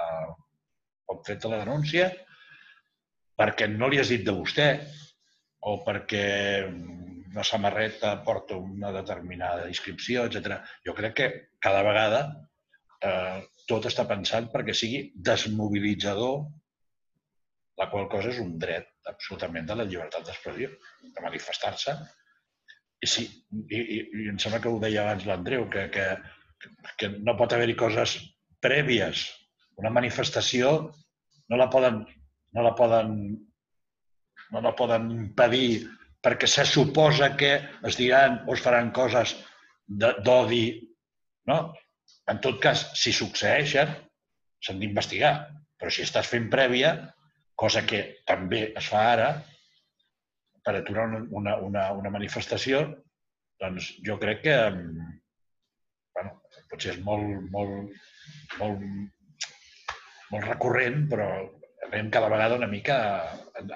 com fet la denúncia perquè no li has dit de vostè o perquè una samarreta porta una determinada inscripció, etc. Jo crec que cada vegada eh, tot està pensat perquè sigui desmobilitzador, la qual cosa és un dret absolutament de la llibertat d'expressió, de manifestar-se. I, sí, i, i, i em sembla que ho deia abans l'Andreu, que, que, que no pot haver-hi coses prèvies. Una manifestació no la poden, no la poden, no la poden impedir perquè se suposa que es diran o es faran coses d'odi. No? En tot cas, si succeeixen, s'han d'investigar. Però si estàs fent prèvia, cosa que també es fa ara, per aturar una, una, una manifestació, doncs jo crec que bueno, potser és molt, molt, molt, molt recurrent, però anem cada vegada una mica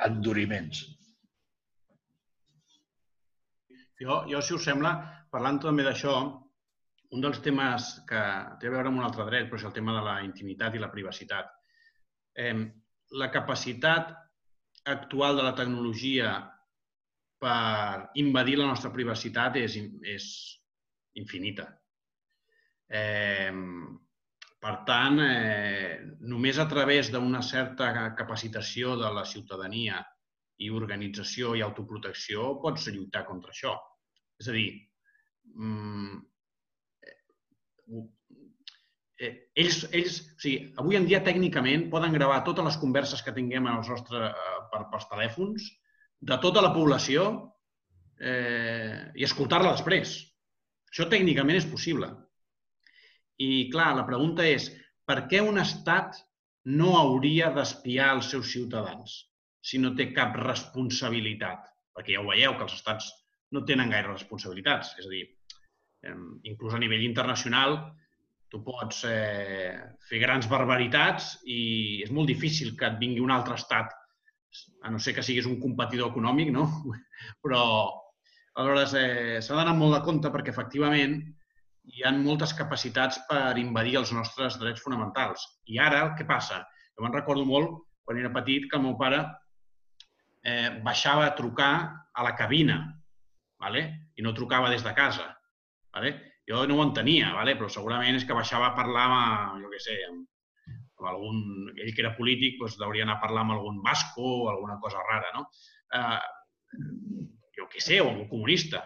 enduriments. Jo, jo, si us sembla, parlant també d'això, un dels temes que té a veure amb un altre dret, però és el tema de la intimitat i la privacitat. Eh, la capacitat actual de la tecnologia per invadir la nostra privacitat és, és infinita. Eh, per tant, eh, només a través d'una certa capacitació de la ciutadania i organització i autoprotecció pots lluitar contra això. És a dir, mm, eh, ells, ells, o sigui, avui en dia tècnicament poden gravar totes les converses que tinguem en els nostres, eh, per, pels telèfons de tota la població eh, i escoltar-la després. Això tècnicament és possible. I, clar, la pregunta és per què un estat no hauria d'espiar els seus ciutadans si no té cap responsabilitat? Perquè ja ho veieu, que els estats no tenen gaire responsabilitats. És a dir, inclús a nivell internacional, tu pots eh, fer grans barbaritats i és molt difícil que et vingui un altre estat, a no ser que siguis un competidor econòmic, no? [laughs] Però, aleshores, eh, s'ha d'anar molt de compte perquè, efectivament, hi ha moltes capacitats per invadir els nostres drets fonamentals. I ara, què passa? Jo me'n recordo molt, quan era petit, que el meu pare eh, baixava a trucar a la cabina ¿vale? i no trucava des de casa. ¿vale? Jo no ho entenia, ¿vale? però segurament és que baixava a parlar amb, jo què sé, amb, amb algun... Ell que era polític doncs, hauria anar a parlar amb algun basco o alguna cosa rara, no? Eh, jo què sé, o algun comunista.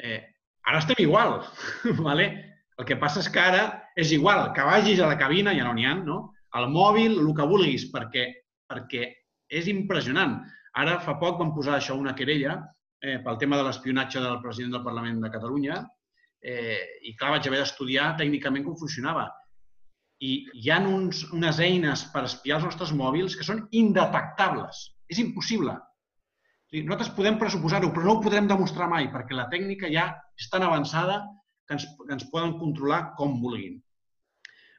Eh, ara estem igual, [laughs] ¿vale? El que passa és que ara és igual, que vagis a la cabina, ja no n'hi ha, no? Al mòbil, el que vulguis, perquè, perquè és impressionant. Ara, fa poc, vam posar això una querella eh, pel tema de l'espionatge del president del Parlament de Catalunya eh, i, clar, vaig haver d'estudiar tècnicament com funcionava. I hi ha uns, unes eines per espiar els nostres mòbils que són indetectables. És impossible. O sigui, nosaltres podem pressuposar-ho, però no ho podrem demostrar mai, perquè la tècnica ja és tan avançada que ens, que ens poden controlar com vulguin.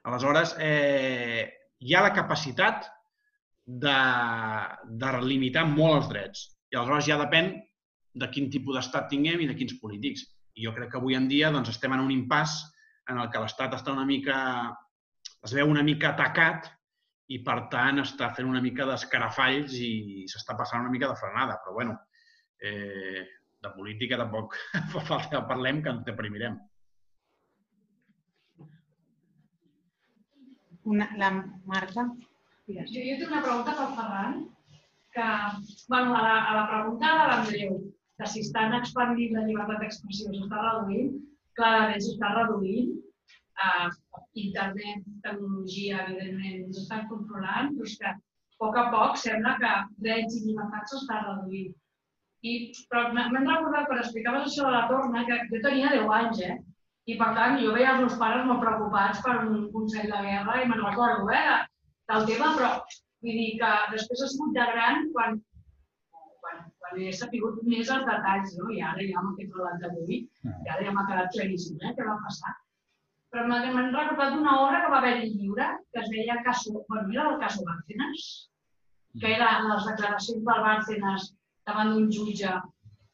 Aleshores, eh, hi ha la capacitat de, de limitar molt els drets. I aleshores ja depèn de quin tipus d'estat tinguem i de quins polítics. I jo crec que avui en dia doncs, estem en un impàs en el que l'Estat està una mica, es veu una mica atacat i, per tant, està fent una mica d'escarafalls i s'està passant una mica de frenada. Però, bueno, eh, de política tampoc [laughs] fa falta que parlem, que ens deprimirem. Una, la Marta? Jo, jo tinc una pregunta pel Ferran, que, bueno, a la, a la pregunta de l'Andreu, que si estan expandint la llibertat d'expressió s'està reduint, clarament s'està reduint. Uh, internet, tecnologia, evidentment, ens estan controlant, però és que a poc a poc sembla que drets i llibertats s'està reduint. I, però m'hem recordat quan explicaves això de la torna, que jo tenia 10 anys, eh? I per tant, jo veia els meus pares molt preocupats per un consell de guerra i me'n recordo, eh, del tema, però vull dir que després ha sigut de gran quan he sabut més els detalls, no? i ara ja m'ha fet relat d'avui, i ara ja m'ha quedat claríssim eh, què va passar. Però m'han recordat una obra que va haver-hi lliure, que es deia Caso, bueno, era el Caso Bárcenas, que era les declaracions del Bárcenas davant d'un jutge,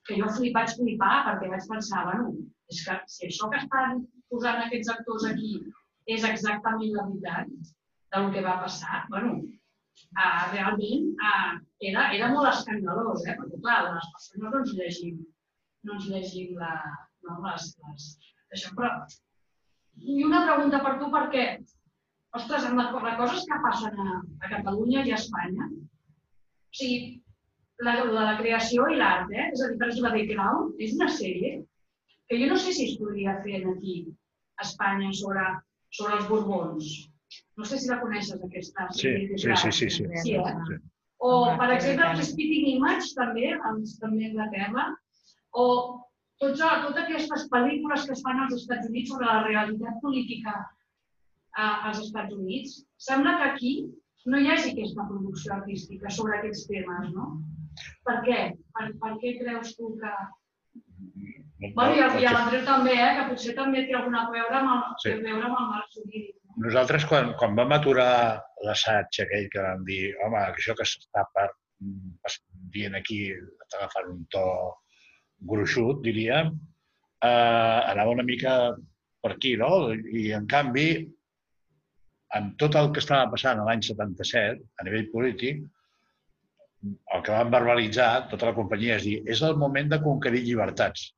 que jo flip, vaig flipar perquè vaig pensar, bueno, és que si això que estan posant aquests actors aquí és exactament la veritat del que va passar, bueno, uh, realment uh, era, era molt escandalós, eh? perquè clar, les persones no ens llegim, no ens llegim la, no, les, les, això, però... I una pregunta per tu, perquè, ostres, amb les, les coses que passen a, a Catalunya i a Espanya, o sigui, la, la, la creació i l'art, eh? és a dir, per exemple, The Crown és una sèrie que jo no sé si es podria fer aquí, a Espanya, sobre, sobre els Borbons, no sé si la coneixes, aquesta. Sí, sí, sí, sí. sí. sí, eh? O, per exemple, el Speaking Image, també, amb, també Anglaterra, o tots, totes aquestes pel·lícules que es fan als Estats Units sobre la realitat política eh, als Estats Units, sembla que aquí no hi hagi aquesta producció artística sobre aquests temes, no? Per què? Per, per què creus tu que... Bueno, i, i l'Andreu també, eh, que potser també té alguna a veure amb el, sí. veure amb el marc jurídic. Nosaltres, quan, quan vam aturar l'assaig aquell que vam dir, home, això que s'està per, dient aquí, agafant un to gruixut, diríem, eh, anava una mica per aquí, no? I, en canvi, amb tot el que estava passant l'any 77, a nivell polític, el que van verbalitzar tota la companyia és dir és el moment de conquerir llibertats.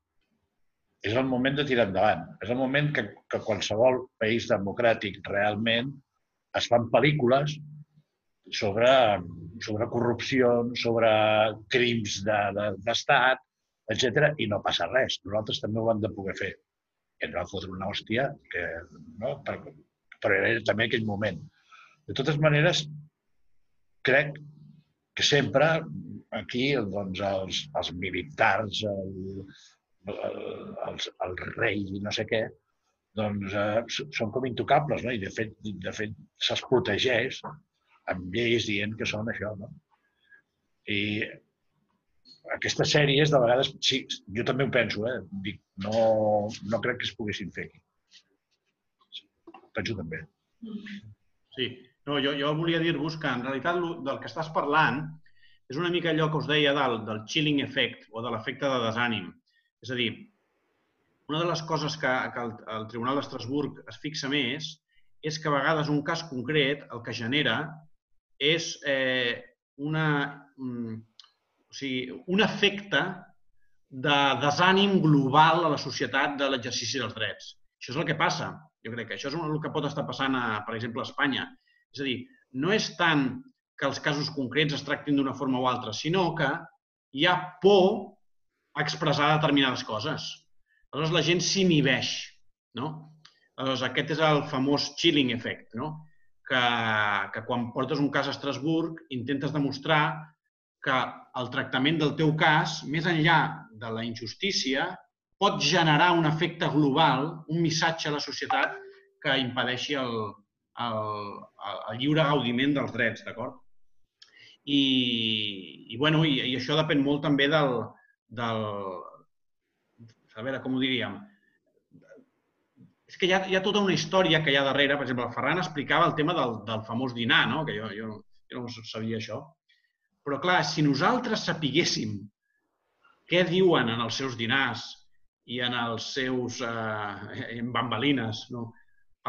És el moment de tirar endavant. És el moment que, que qualsevol país democràtic realment es fan pel·lícules sobre, sobre corrupció, sobre crims d'estat, de, de, etc i no passa res. Nosaltres també ho hem de poder fer. I ens va fotre una hòstia, que, no? per, però era també aquell moment. De totes maneres, crec que sempre aquí doncs, els, els militars, el, el, els, el rei i no sé què, doncs eh, són com intocables, no? I de fet, de fet se'ls protegeix amb lleis dient que són això, no? I aquestes sèries, de vegades, sí, jo també ho penso, eh? Dic, no, no crec que es poguessin fer aquí. Penso també. Sí, no, jo, jo volia dir-vos que en realitat del que estàs parlant és una mica allò que us deia del, del chilling effect o de l'efecte de desànim. És a dir, una de les coses que, que el, el Tribunal d'Estrasburg es fixa més és que a vegades un cas concret el que genera és eh, una, mm, o sigui, un efecte de desànim global a la societat de l'exercici dels drets. Això és el que passa. Jo crec que això és el que pot estar passant, a, per exemple, a Espanya. És a dir, no és tant que els casos concrets es tractin d'una forma o altra, sinó que hi ha por a expressar determinades coses. Aleshores, la gent s'inhibeix, no? Aleshores, aquest és el famós chilling effect, no? Que, que quan portes un cas a Estrasburg intentes demostrar que el tractament del teu cas, més enllà de la injustícia, pot generar un efecte global, un missatge a la societat que impedeixi el, el, el lliure gaudiment dels drets, d'acord? I, i, bueno, i, i això depèn molt també del, del, a veure, com ho diríem, és que hi ha, hi ha tota una història que hi ha darrere. Per exemple, el Ferran explicava el tema del, del famós dinar, no? que jo, jo, jo no sabia això. Però, clar, si nosaltres sapiguéssim què diuen en els seus dinars i en els seus eh, en bambalines, no?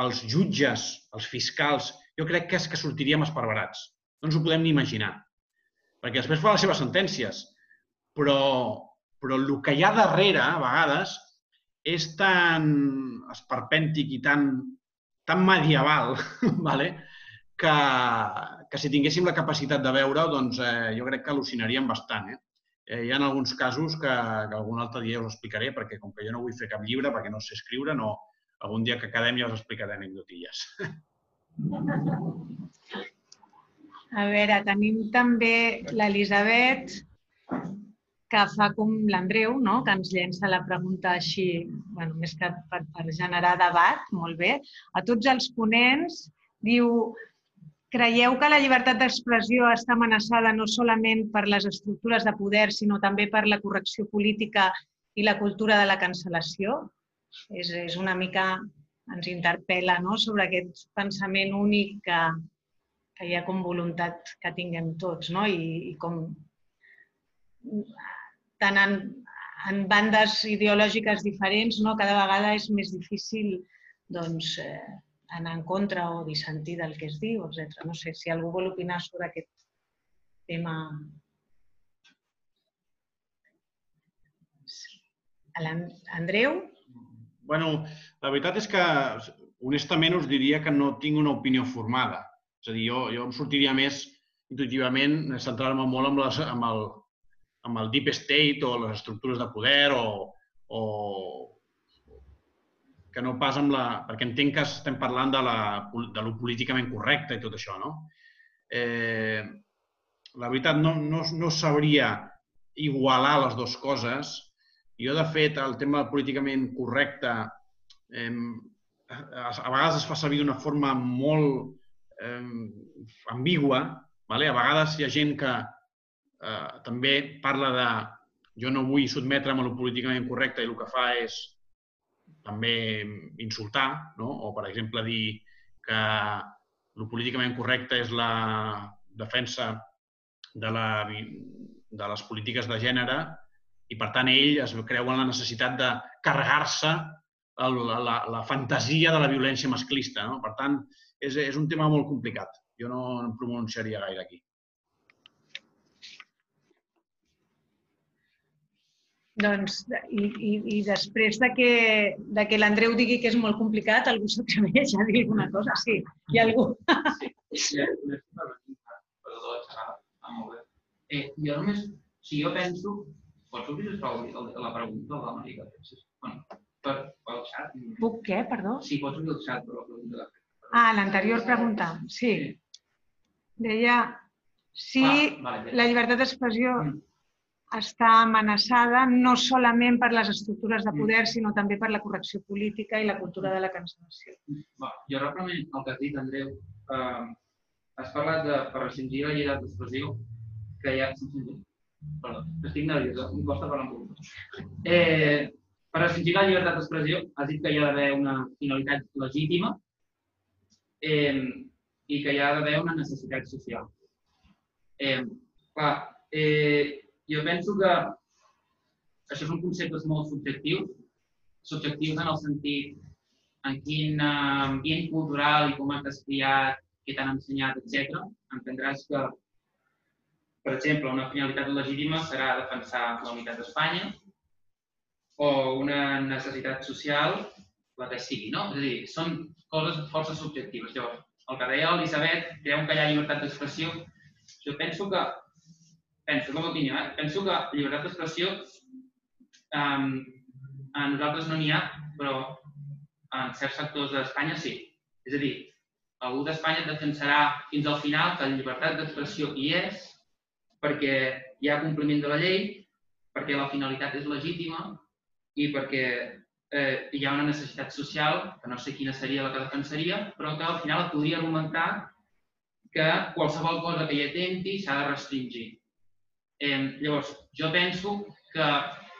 els jutges, els fiscals, jo crec que és que sortiríem esparverats. No ens ho podem ni imaginar. Perquè després fa les seves sentències. Però, però el que hi ha darrere, a vegades, és tan esperpèntic i tan, tan medieval, [laughs] vale? que, que si tinguéssim la capacitat de veure, doncs eh, jo crec que al·lucinaríem bastant. Eh? Eh, hi ha alguns casos que, que algun altre dia us explicaré, perquè com que jo no vull fer cap llibre, perquè no sé escriure, no, algun dia que quedem ja us explicaré anecdotilles. [laughs] A veure, tenim també l'Elisabet, que fa com l'Andreu, no? que ens llença la pregunta així, bueno, més que per, per generar debat, molt bé. A tots els ponents diu Creieu que la llibertat d'expressió està amenaçada no solament per les estructures de poder, sinó també per la correcció política i la cultura de la cancel·lació? És, és una mica, ens interpel·la no? sobre aquest pensament únic que, que hi ha com voluntat que tinguem tots no? I, i com tant en, en bandes ideològiques diferents, no? cada vegada és més difícil doncs, eh, anar en contra o dissentir del que es diu, etc. No sé si algú vol opinar sobre aquest tema. Andreu? Bueno, la veritat és que honestament us diria que no tinc una opinió formada. És a dir, jo, jo em sortiria més intuïtivament centrar-me molt amb, les, amb, el, amb el deep state o les estructures de poder o, o que no pas amb la... perquè entenc que estem parlant de, la, de lo políticament correcte i tot això, no? Eh, la veritat, no, no, no sabria igualar les dues coses. Jo, de fet, el tema políticament correcte eh, a vegades es fa servir d'una forma molt eh, ambigua. Vale? A vegades hi ha gent que eh, també parla de jo no vull sotmetre'm a lo políticament correcte i el que fa és també insultar, no? o per exemple dir que el políticament correcte és la defensa de, la, de les polítiques de gènere i, per tant, ell es creu en la necessitat de carregar-se el, la, la fantasia de la violència masclista. No? Per tant, és, és un tema molt complicat. Jo no em pronunciaria gaire aquí. Doncs, i, i, i després de que, de que l'Andreu digui que és molt complicat, algú s'atreveix a dir alguna cosa? Sí, hi ha algú. Sí, perdó, ah, molt bé. Eh, jo només, si jo penso, pots obrir, la pregunta de la Marica? Bueno, per, pel xat. Puc què, perdó? Sí, pots obrir el xat per la pregunta. Ah, l'anterior pregunta, sí. Deia, si Ah, vale, la llibertat d'expressió Mm. Està amenaçada no solament per les estructures de Mm. poder, sinó també per la correcció política i la cultura de la cancel·lació. Jo reprenent el que has dit, Andreu, eh, has parlat de, per restringir la llibertat d'expressió, que ha... Perdó, estic nerviós, em costa parlar amb tu. Eh, per restringir la llibertat d'expressió, has dit que hi ha d'haver una finalitat legítima eh, i que hi ha d'haver una necessitat social. Eh, clar, eh, jo penso que això són conceptes molt subjectius, subjectius en el sentit en quin eh, ambient cultural i com t'has criat, què t'han ensenyat, etc. Entendràs que, per exemple, una finalitat legítima serà defensar la unitat d'Espanya o una necessitat social, la que sigui, no? És a dir, són coses força subjectives. Llavors, el que deia l'Elisabet, que hi ha llibertat d'expressió. Jo penso que, penso com a opinió, eh? penso que llibertat d'expressió um, a nosaltres no n'hi ha, però en certs sectors d'Espanya sí. És a dir, algú d'Espanya defensarà fins al final que la llibertat d'expressió hi és perquè hi ha compliment de la llei, perquè la finalitat és legítima i perquè eh, hi ha una necessitat social, que no sé quina seria la que defensaria, però que al final podria argumentar que qualsevol cosa que hi atenti s'ha de restringir. Eh, llavors, jo penso que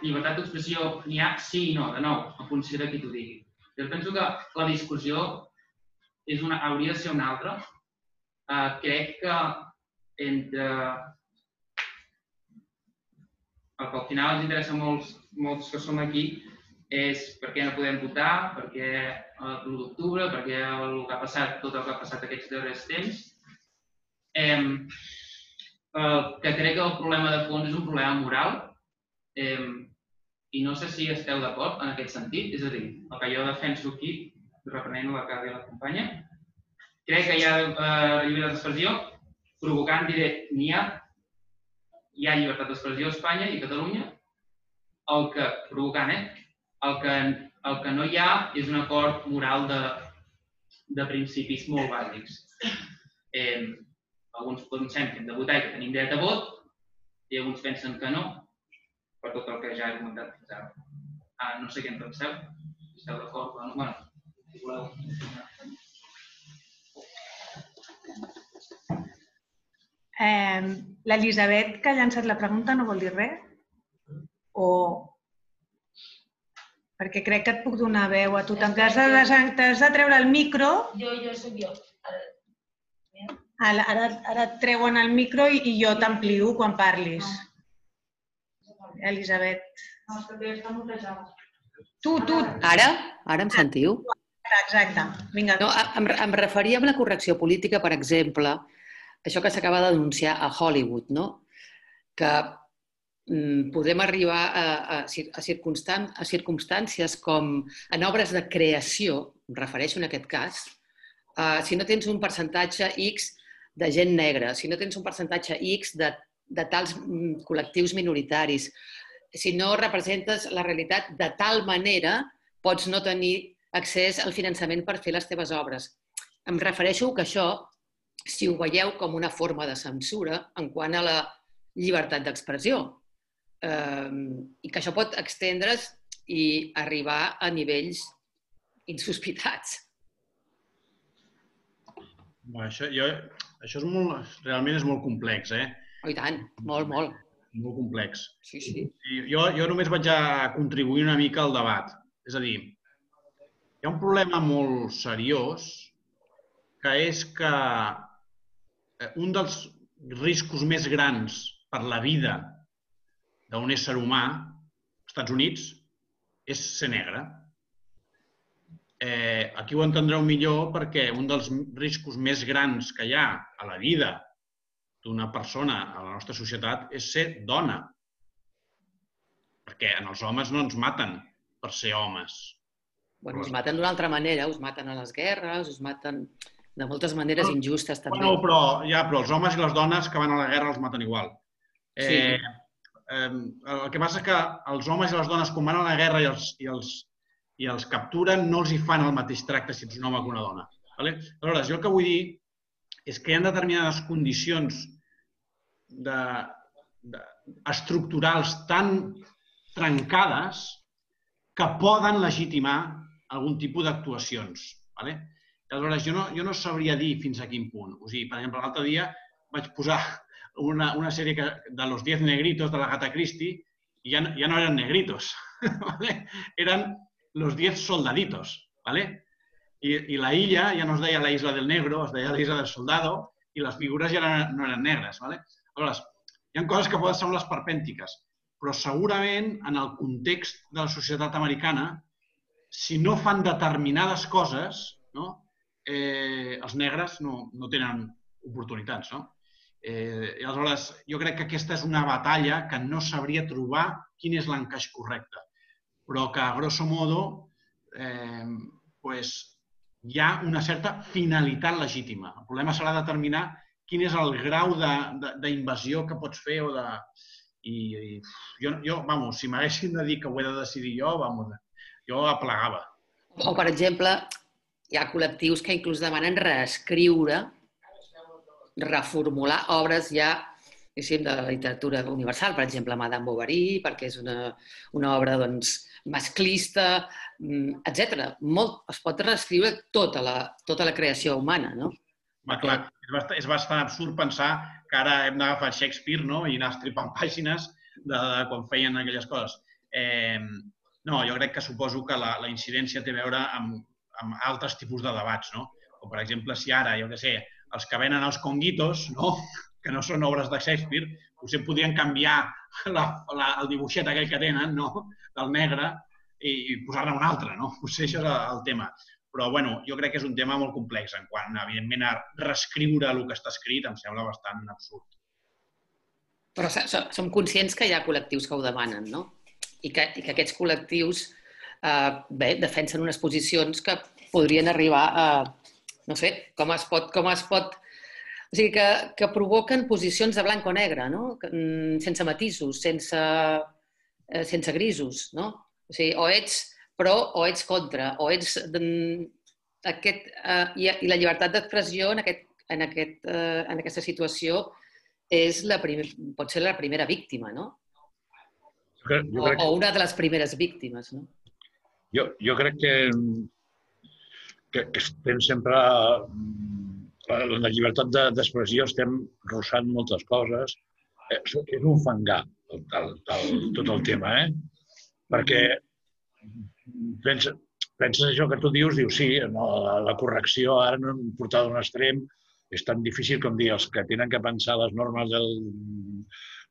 llibertat d'expressió n'hi ha sí i no, de nou, en funció de qui t'ho digui. Jo penso que la discussió és una, hauria de ser una altra. Uh, crec que entre el que al final ens interessa molts, molts que som aquí és per què no podem votar, per què l'1 d'octubre, per què el que ha passat, tot el que ha passat aquests darrers temps. Eh, eh, que crec que el problema de fons és un problema moral eh, i no sé si esteu d'acord en aquest sentit. És a dir, el que jo defenso aquí, reprenent la que deia la companya, crec que hi ha eh, llibertat d'expressió, provocant diré, n'hi ha, hi ha llibertat d'expressió a Espanya i Catalunya, el que, provocant, eh? El que, el que no hi ha és un acord moral de, de principis molt bàsics. Eh, alguns pensem que hem de votar i que tenim dret a vot, i alguns pensen que no, per tot el que ja he comentat fins ara. Ah, no sé què en penseu, si esteu d'acord o no. Bueno, si voleu. Eh, L'Elisabet que ha llançat la pregunta no vol dir res? O... Perquè crec que et puc donar veu a tu. T'has de, t'has de treure el micro. Jo, jo sóc jo. Ara, ara, ara et treuen el micro i, i jo t'amplio quan parlis. Elisabet. Té- està mutejada. Tu, tu. Ara? Ara em sentiu? Exacte. Vinga. No, em, em referia a la correcció política, per exemple, això que s'acaba de denunciar a Hollywood, no? que mm, podem arribar a, a, a, circunstan a circumstàncies com en obres de creació, em refereixo en aquest cas, uh, si no tens un percentatge X de gent negra, si no tens un percentatge X de, de tals mm, col·lectius minoritaris, si no representes la realitat de tal manera, pots no tenir accés al finançament per fer les teves obres. Em refereixo que això, si ho veieu com una forma de censura en quant a la llibertat d'expressió, eh, i que això pot extendre's i arribar a nivells insospitats. Bé, això, jo, això és molt, realment és molt complex, eh? Oh, I tant, molt, molt. Molt complex. Sí, sí. I jo, jo només vaig a contribuir una mica al debat. És a dir, hi ha un problema molt seriós que és que eh, un dels riscos més grans per la vida d'un ésser humà, als Estats Units, és ser negre. Eh, aquí ho entendreu millor perquè un dels riscos més grans que hi ha a la vida d'una persona a la nostra societat és ser dona. Perquè en els homes no ens maten per ser homes. Bueno, us maten d'una altra manera, us maten a les guerres, us maten de moltes maneres Bueno, injustes també. Bueno, però, ja, però els homes i les dones que van a la guerra els maten igual. Sí. Eh, eh, el que passa que els homes i les dones, quan van a la guerra i els, i els, i els capturen, no els hi fan el mateix tracte si ets un home que una dona. Vale? Aleshores, jo el que vull dir és que hi ha determinades condicions de, de, estructurals tan trencades que poden legitimar algun tipus d'actuacions. Vale? Aleshores, jo no, jo no sabria dir fins a quin punt. O sigui, per exemple, l'altre dia vaig posar una, una sèrie que, de los 10 negritos de la Gata Christie i ja, ja no eren negritos, [laughs] ¿vale? eren los 10 soldaditos. ¿vale? I, I la illa ja no es deia la isla del negro, es deia la isla del soldado i les figures ja no, no eren negres. ¿vale? Aleshores, hi ha coses que poden semblar esperpèntiques, però segurament en el context de la societat americana, si no fan determinades coses, no? eh, els negres no, no tenen oportunitats. No? Eh, aleshores, jo crec que aquesta és una batalla que no sabria trobar quin és l'encaix correcte, però que, a grosso modo, eh, pues, hi ha una certa finalitat legítima. El problema serà determinar quin és el grau d'invasió que pots fer o de... I, i jo, jo, vamos, si m'haguessin de dir que ho he de decidir jo, vamos, jo aplegava. O, per exemple, hi ha col·lectius que inclús demanen reescriure, reformular obres ja de la literatura universal, per exemple, Madame Bovary, perquè és una, una obra doncs, masclista, etc. Molt, es pot reescriure tota la, tota la creació humana, no? Va, clar, és bastant, és bastant absurd pensar que ara hem d'agafar Shakespeare no? i anar estripant [laughs] pàgines de, de quan feien aquelles coses. Eh, no, jo crec que suposo que la, la incidència té a veure amb, amb altres tipus de debats, no? Com, per exemple, si ara, jo què sé, els que venen els conguitos, no? Que no són obres de Shakespeare, potser podrien canviar la, la, el dibuixet aquell que tenen, no? del negre, i, i posar-ne un altre, no? Potser això és el, tema. Però, bueno, jo crec que és un tema molt complex en quant, evidentment, a reescriure el que està escrit em sembla bastant absurd. Però so- so- som conscients que hi ha col·lectius que ho demanen, no? I que, i que aquests col·lectius eh, bé, defensen unes posicions que podrien arribar a, no sé, com es pot, com es pot o sigui, que, que provoquen posicions de blanc o negre, no? Mm, sense matisos, sense, eh, sense grisos, no? O sigui, o ets pro o ets contra, o ets... mm, Aquest, eh, i, I la llibertat d'expressió en, aquest, en, aquest, eh, en aquesta situació és la primer, pot ser la primera víctima, no? Jo crec, jo O, crec, o una de les primeres víctimes, no? jo, jo crec que, que, que estem sempre... En la llibertat de- d'expressió estem rossant moltes coses. Eh, És un fangar, el, el, el, tot el tema, eh? Perquè pensa, penses això que tu dius, dius, sí, no, la, la correcció ara no portada a un extrem és tan difícil com dir els que tenen que pensar les normes del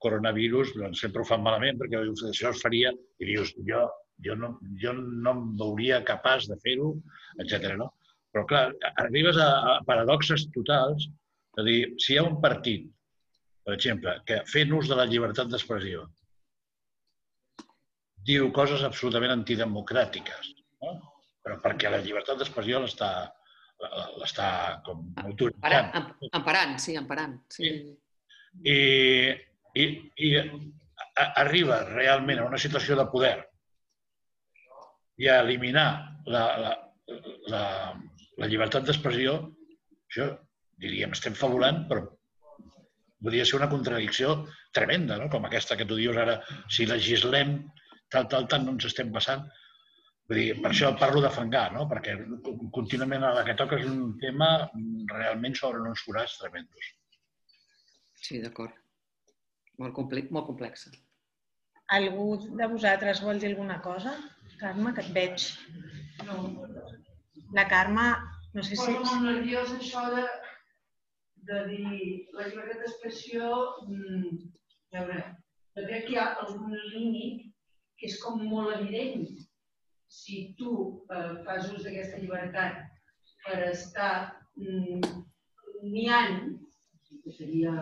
coronavirus doncs sempre ho fan malament perquè dius, això es faria i dius, jo, jo, no, jo no em veuria capaç de fer-ho, etc. No? Però clar, arribes a, a paradoxes totals, de dir, si hi ha un partit, per exemple, que fent ús de la llibertat d'expressió diu coses absolutament antidemocràtiques, no? però perquè la llibertat d'expressió l'està l'està com Emparant, autoritzant. em- emparant, sí, emparant. Sí. i, i, i a- arriba realment a una situació de poder i a eliminar la, la, la, la llibertat d'expressió, això diríem, estem fabulant, però podria ser una contradicció tremenda, no? com aquesta que tu dius ara, si legislem tal, tal, tal, no ens estem passant. Vull dir, per això parlo de fangar, no? perquè contínuament a la que toca és un tema realment sobre uns forats tremendos. Sí, d'acord. Molt, comple molt complexa. Algú de vosaltres vol dir alguna cosa? Carme, que et veig. La Carme No sé si... posa molt nerviós això de, de dir la llibertat d'expressió, mm, a veure, jo crec que hi ha algun límit que és com molt evident. Si tu eh, fas ús d'aquesta llibertat per estar mm, niant, que seria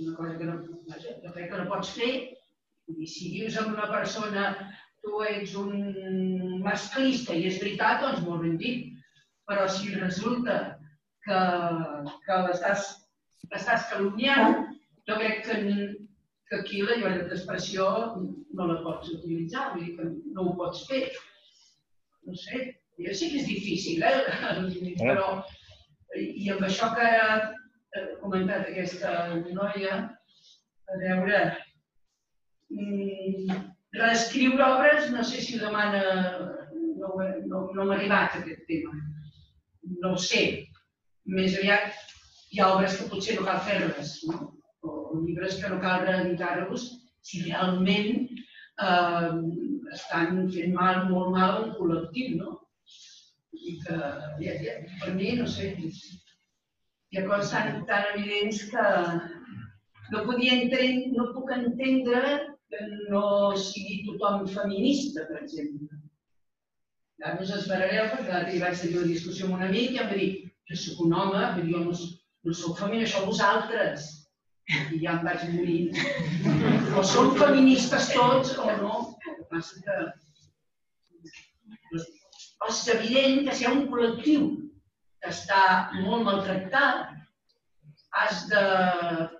una cosa que no, vaja, jo crec que no pots fer, i si vius amb una persona, tu ets un masclista i és veritat, doncs molt ben dit. Però si resulta que, que l'estàs estàs calumniant, jo crec que, que aquí la llibertat d'expressió no la pots utilitzar, vull dir que no ho pots fer. No sé, jo sé que és difícil, eh? però i amb això que ara ha comentat aquesta noia, a veure, mm, reescriure obres, no sé si ho demana, no, no, no m'ha arribat aquest tema, no ho sé. Més aviat hi ha obres que potser no cal fer-les, no? o llibres que no cal reeditar-los si realment eh, estan fent mal, molt mal un col·lectiu, no? I que, ja, ja, per mi, no sé, hi ha coses tan, tan evidents que no, podia entendre, no puc entendre que no sigui tothom feminista, per exemple. Ja no us esbarareu, perquè l'altre dia vaig tenir una discussió amb un amic i em va dir jo sóc un home, dir, jo no, no sóc feminista, això vosaltres. I ja em vaig morir. O som feministes tots o no. El que passa que és evident que si hi ha un col·lectiu que està molt maltractat, has de,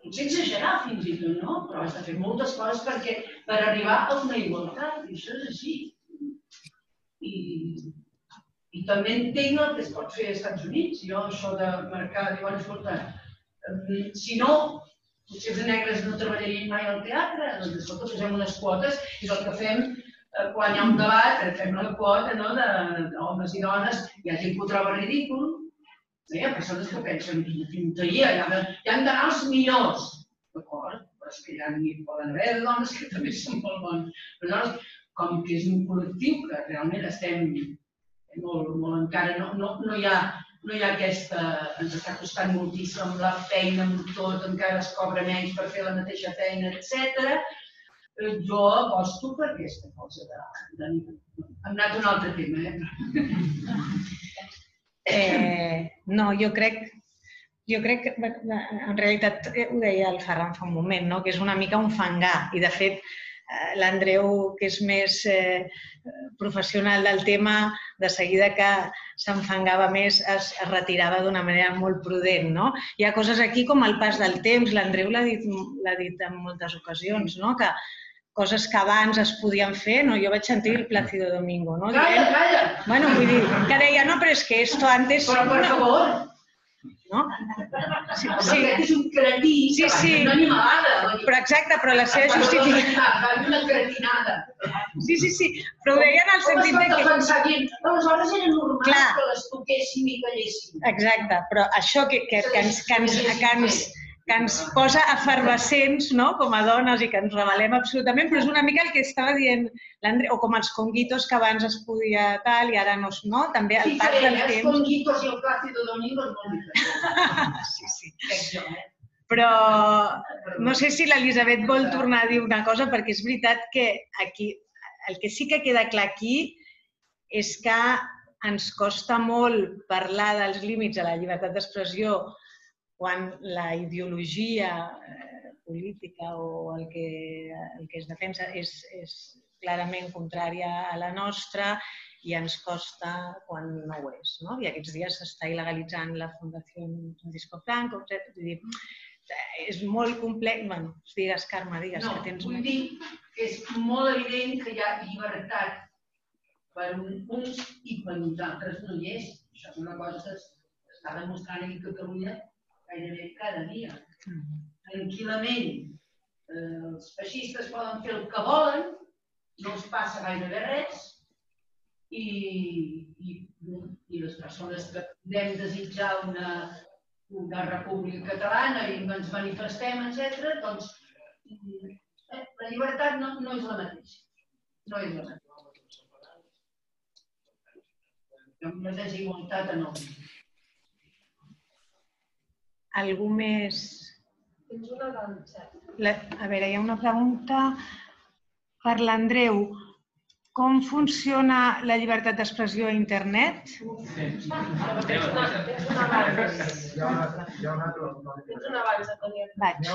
potser exagerar fins i tot, no? Però has de fer moltes coses perquè, per arribar a una igualtat, i això és així. I, i també entenc el que es pot fer als Estats Units. Jo això de marcar, diuen, escolta, eh, si no, potser els negres no treballarien mai al teatre, doncs escolta, posem unes quotes, és el que fem eh, quan hi ha un debat, eh, fem la quota no, de- d'homes i dones, hi ha gent que ho troba ridícul, hi ha persones que pensen, quina tonteria, hi ha, hi han d'anar els millors, d'acord? Però és que hi ha, hi poden haver dones que també són molt bones. Però com que és un col·lectiu que realment estem molt, molt encara, no, no, no hi ha no hi ha aquesta, ens està costant moltíssim la feina, amb tot, encara es cobra menys per fer la mateixa feina, etc. Jo aposto per aquesta cosa de... de... Hem anat a un altre tema, eh? [laughs] Eh, no, jo crec, jo crec que en realitat eh, ho deia el Ferran fa un moment, no? que és una mica un fangar i de fet eh, l'Andreu, que és més eh, professional del tema, de seguida que s'enfangava més es, es retirava d'una manera molt prudent. No? Hi ha coses aquí com el pas del temps, l'Andreu l'ha dit, dit en moltes ocasions, no? que coses que abans es podien fer, no? jo vaig sentir el Plácido Domingo, no? Calla, calla! bueno, vull dir, que deia, no, però és que esto antes... Però per favor, No? Sí, sí. és un cretí Sí, que va sí. una animalada. però exacte, però la seva justificació... Va una cretinada. Sí, sí, sí, però ho deia en el sentit de que... defensar dient, aleshores era normal Clar. que les toquéssim i calléssim. Exacte, però això que, que, que, ens, que, ens, que, ens, que ens posa efervescents no? com a dones i que ens rebel·lem absolutament, però és una mica el que estava dient l'André, o com els conguitos que abans es podia tal i ara no, no? també el Sí, pas que del els temps. conguitos i el Plácido Domingo és molt diferent. [laughs] Sí, sí. Jo, eh? Però no sé si l'Elisabet vol tornar a dir una cosa, perquè és veritat que aquí, el que sí que queda clar aquí és que ens costa molt parlar dels límits a la llibertat d'expressió quan la ideologia eh, política o el que, el que es defensa és, és clarament contrària a la nostra i ens costa quan no ho és. No? I aquests dies s'està il·legalitzant la Fundació Francisco Franco, etc. Vull dir, és molt complex. Bueno, digues, Carme, digues, No, que tens vull dir que és molt evident que hi ha llibertat per un- uns i per uns altres no hi és. Això és una cosa que es- està demostrant aquí a Catalunya gairebé cada dia. Tranquil·lament, eh, els feixistes poden fer el que volen, no els passa gairebé res, i, i, i les persones que podem desitjar una, una república catalana i ens manifestem, etc., doncs eh, la llibertat no, no és la mateixa. No és la mateixa. Hi ha una desigualtat enorme. Algú més? Tens una. La, a veure, hi ha una pregunta per l'Andreu. Com funciona la llibertat d'expressió a internet? Tens abans. Hi ha abans. Vaig,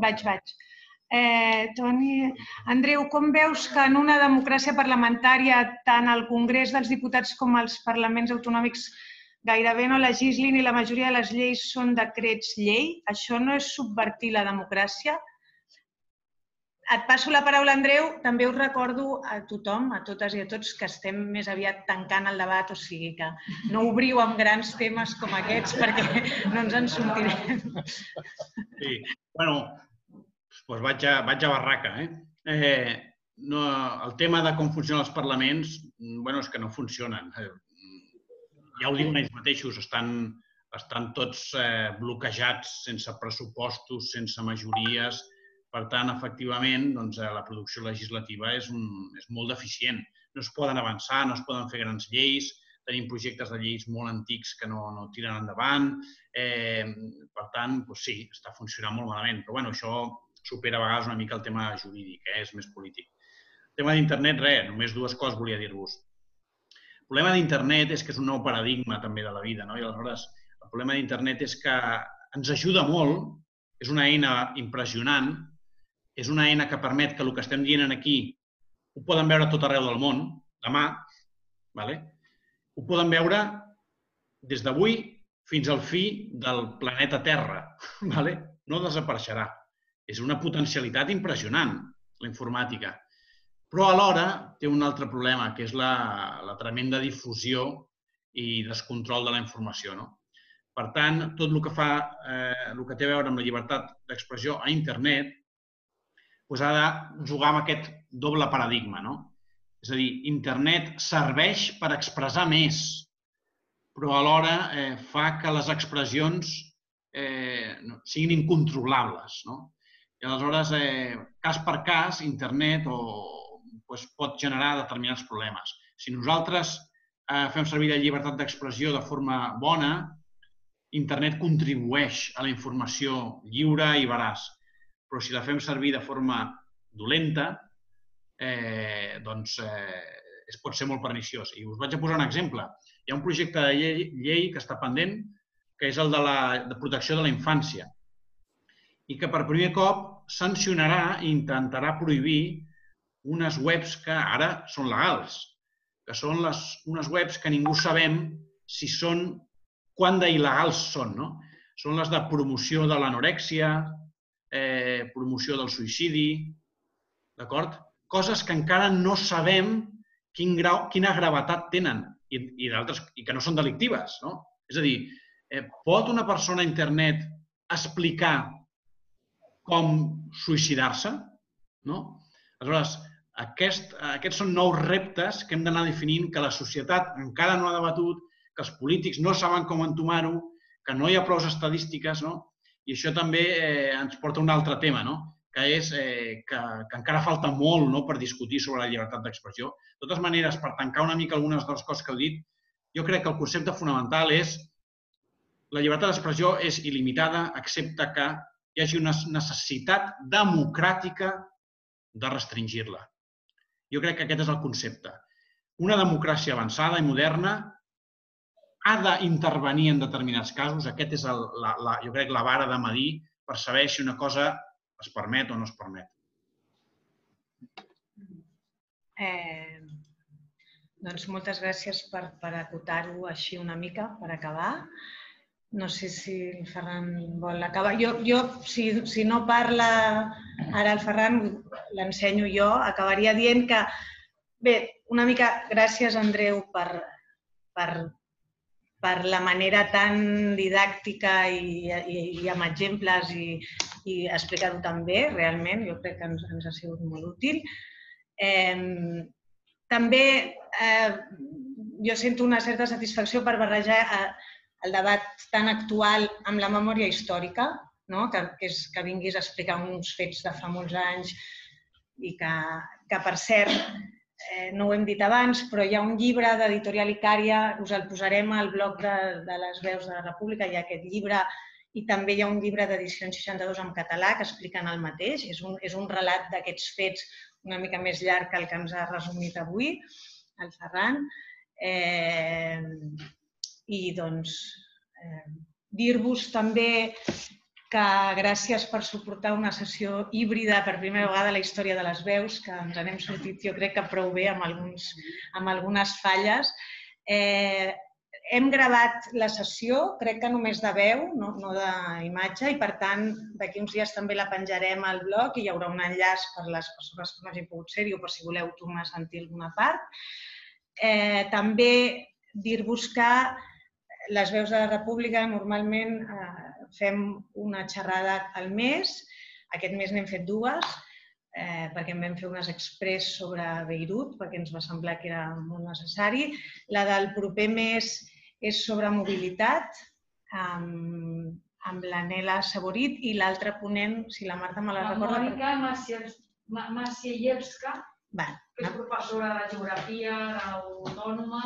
vaig, vaig. Eh, Toni, Andreu, com veus que en una democràcia parlamentària tant el Congrés dels Diputats com els parlaments autonòmics gairebé no legislin i la majoria de les lleis són decrets llei? Això no és subvertir la democràcia? Et passo la paraula, Andreu. També us recordo a tothom, a totes i a tots, que estem més aviat tancant el debat, o sigui que no obriu amb grans temes com aquests perquè no ens en sortirem. Sí, bueno, doncs vaig a, vaig a barraca. Eh? Eh, no, el tema de com funcionen els parlaments, bueno, és que no funcionen. Ja ho diuen ells mateixos, estan, estan tots eh, bloquejats, sense pressupostos, sense majories. Per tant, efectivament, doncs, eh, la producció legislativa és, un, és molt deficient. No es poden avançar, no es poden fer grans lleis, tenim projectes de lleis molt antics que no, no tiren endavant. Eh, per tant, doncs sí, està funcionant molt malament. Però bueno, això supera a vegades una mica el tema jurídic, eh? és més polític. El tema d'internet, res, només dues coses volia dir-vos. El problema d'internet és que és un nou paradigma també de la vida, no? I aleshores el problema d'internet és que ens ajuda molt, és una eina impressionant, és una eina que permet que el que estem dient aquí ho poden veure tot arreu del món, demà, vale? ho poden veure des d'avui fins al fi del planeta Terra. [laughs] Vale? No desapareixerà. És una potencialitat impressionant, la informàtica. Però alhora té un altre problema, que és la, la tremenda difusió i descontrol de la informació. No? Per tant, tot el que fa, eh, el que té a veure amb la llibertat d'expressió a internet, doncs ha de jugar amb aquest doble paradigma. No? És a dir, internet serveix per expressar més, però alhora eh, fa que les expressions eh, no, siguin incontrolables. No? I aleshores, eh, cas per cas, internet o, doncs, pot generar determinats problemes. Si nosaltres eh, fem servir la llibertat d'expressió de forma bona, internet contribueix a la informació lliure i veraç. Però si la fem servir de forma dolenta, eh, doncs eh, es pot ser molt perniciós. I us vaig a posar un exemple. Hi ha un projecte de llei, llei que està pendent, que és el de la de protecció de la infància, i que per primer cop sancionarà i intentarà prohibir unes webs que ara són legals, que són les, unes webs que ningú sabem si són, quan d'il·legals són. No? Són les de promoció de l'anorèxia, eh, promoció del suïcidi, d'acord? Coses que encara no sabem quin grau, quina gravetat tenen i, i, i que no són delictives. No? És a dir, eh, pot una persona a internet explicar com suïcidar-se? No? Aleshores, aquest, aquests són nous reptes que hem d'anar definint, que la societat encara no ha debatut, que els polítics no saben com entomar-ho, que no hi ha prou estadístiques, no? I això també eh, ens porta a un altre tema, no? que és eh, que, que encara falta molt no, per discutir sobre la llibertat d'expressió. De totes maneres, per tancar una mica algunes de les coses que heu dit, jo crec que el concepte fonamental és la llibertat d'expressió és il·limitada, excepte que hi hagi una necessitat democràtica de restringir-la. Jo crec que aquest és el concepte. Una democràcia avançada i moderna ha d'intervenir en determinats casos. Aquest és, el, la, la, jo crec, la vara de medir per saber si una cosa es permet o no es permet. Eh, doncs moltes gràcies per, per acotar-ho així una mica, per acabar. No sé si el Ferran vol acabar. Jo, jo si, si no parla ara el Ferran, l'ensenyo jo, acabaria dient que, bé, una mica gràcies, Andreu, per, per, per la manera tan didàctica i, i, i amb exemples i, i explicar-ho tan bé, realment, jo crec que ens, ens ha sigut molt útil. Eh, també eh, jo sento una certa satisfacció per barrejar eh, el debat tan actual amb la memòria històrica, no? que, que, és, que vinguis a explicar uns fets de fa molts anys i que, que per cert, eh, no ho hem dit abans, però hi ha un llibre d'Editorial Icària, us el posarem al blog de, de les veus de la República, hi ha aquest llibre i també hi ha un llibre d'edició 62 en català que expliquen el mateix. És un, és un relat d'aquests fets una mica més llarg que el que ens ha resumit avui, el Ferran. Eh, I doncs eh, dir-vos també que gràcies per suportar una sessió híbrida per primera vegada a la història de les veus, que ens n'hem sortit jo crec que prou bé amb, alguns, amb algunes falles. Eh, hem gravat la sessió, crec que només de veu, no, no d'imatge, i per tant d'aquí uns dies també la penjarem al blog i hi haurà un enllaç per les persones que no hagin pogut ser-hi o per si voleu tornar a sentir alguna part. Eh, també dir-vos que les veus de la República normalment eh, fem una xerrada al mes. Aquest mes n'hem fet dues, eh, perquè en vam fer unes express sobre Beirut, perquè ens va semblar que era molt necessari. La del proper mes és sobre mobilitat, amb, amb l'Anela Saborit, i l'altre ponent, si la Marta me la, La recorda... Mònica Maciejewska, que és professora de geografia autònoma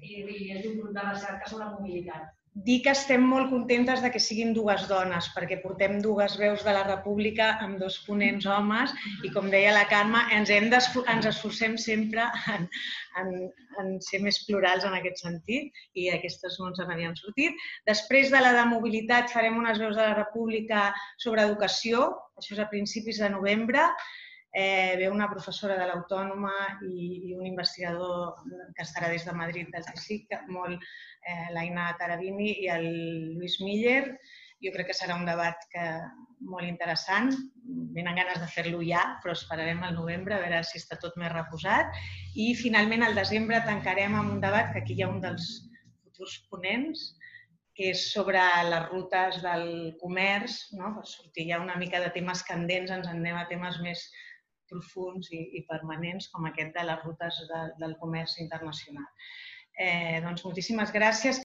i, i és un grup de recerca sobre mobilitat. dir que estem molt contentes de que siguin dues dones, perquè portem dues veus de la República amb dos ponents homes i, com deia la Carme, ens, hem ens esforcem sempre en, en, en ser més plurals en aquest sentit i aquestes no ens n'havien sortit. Després de la de mobilitat farem unes veus de la República sobre educació, això és a principis de novembre, eh, ve una professora de l'Autònoma i, i un investigador que estarà des de Madrid del CSIC, molt eh, l'Aina Carabini i el Lluís Miller. Jo crec que serà un debat que, molt interessant. Venen ganes de fer-lo ja, però esperarem al novembre a veure si està tot més reposat. I finalment al desembre tancarem amb un debat que aquí hi ha un dels futurs ponents, que és sobre les rutes del comerç, no? per sortir ja una mica de temes candents, ens en anem a temes més profuns i, i permanents com aquest de les rutes de, del comerç internacional. Eh, doncs moltíssimes gràcies.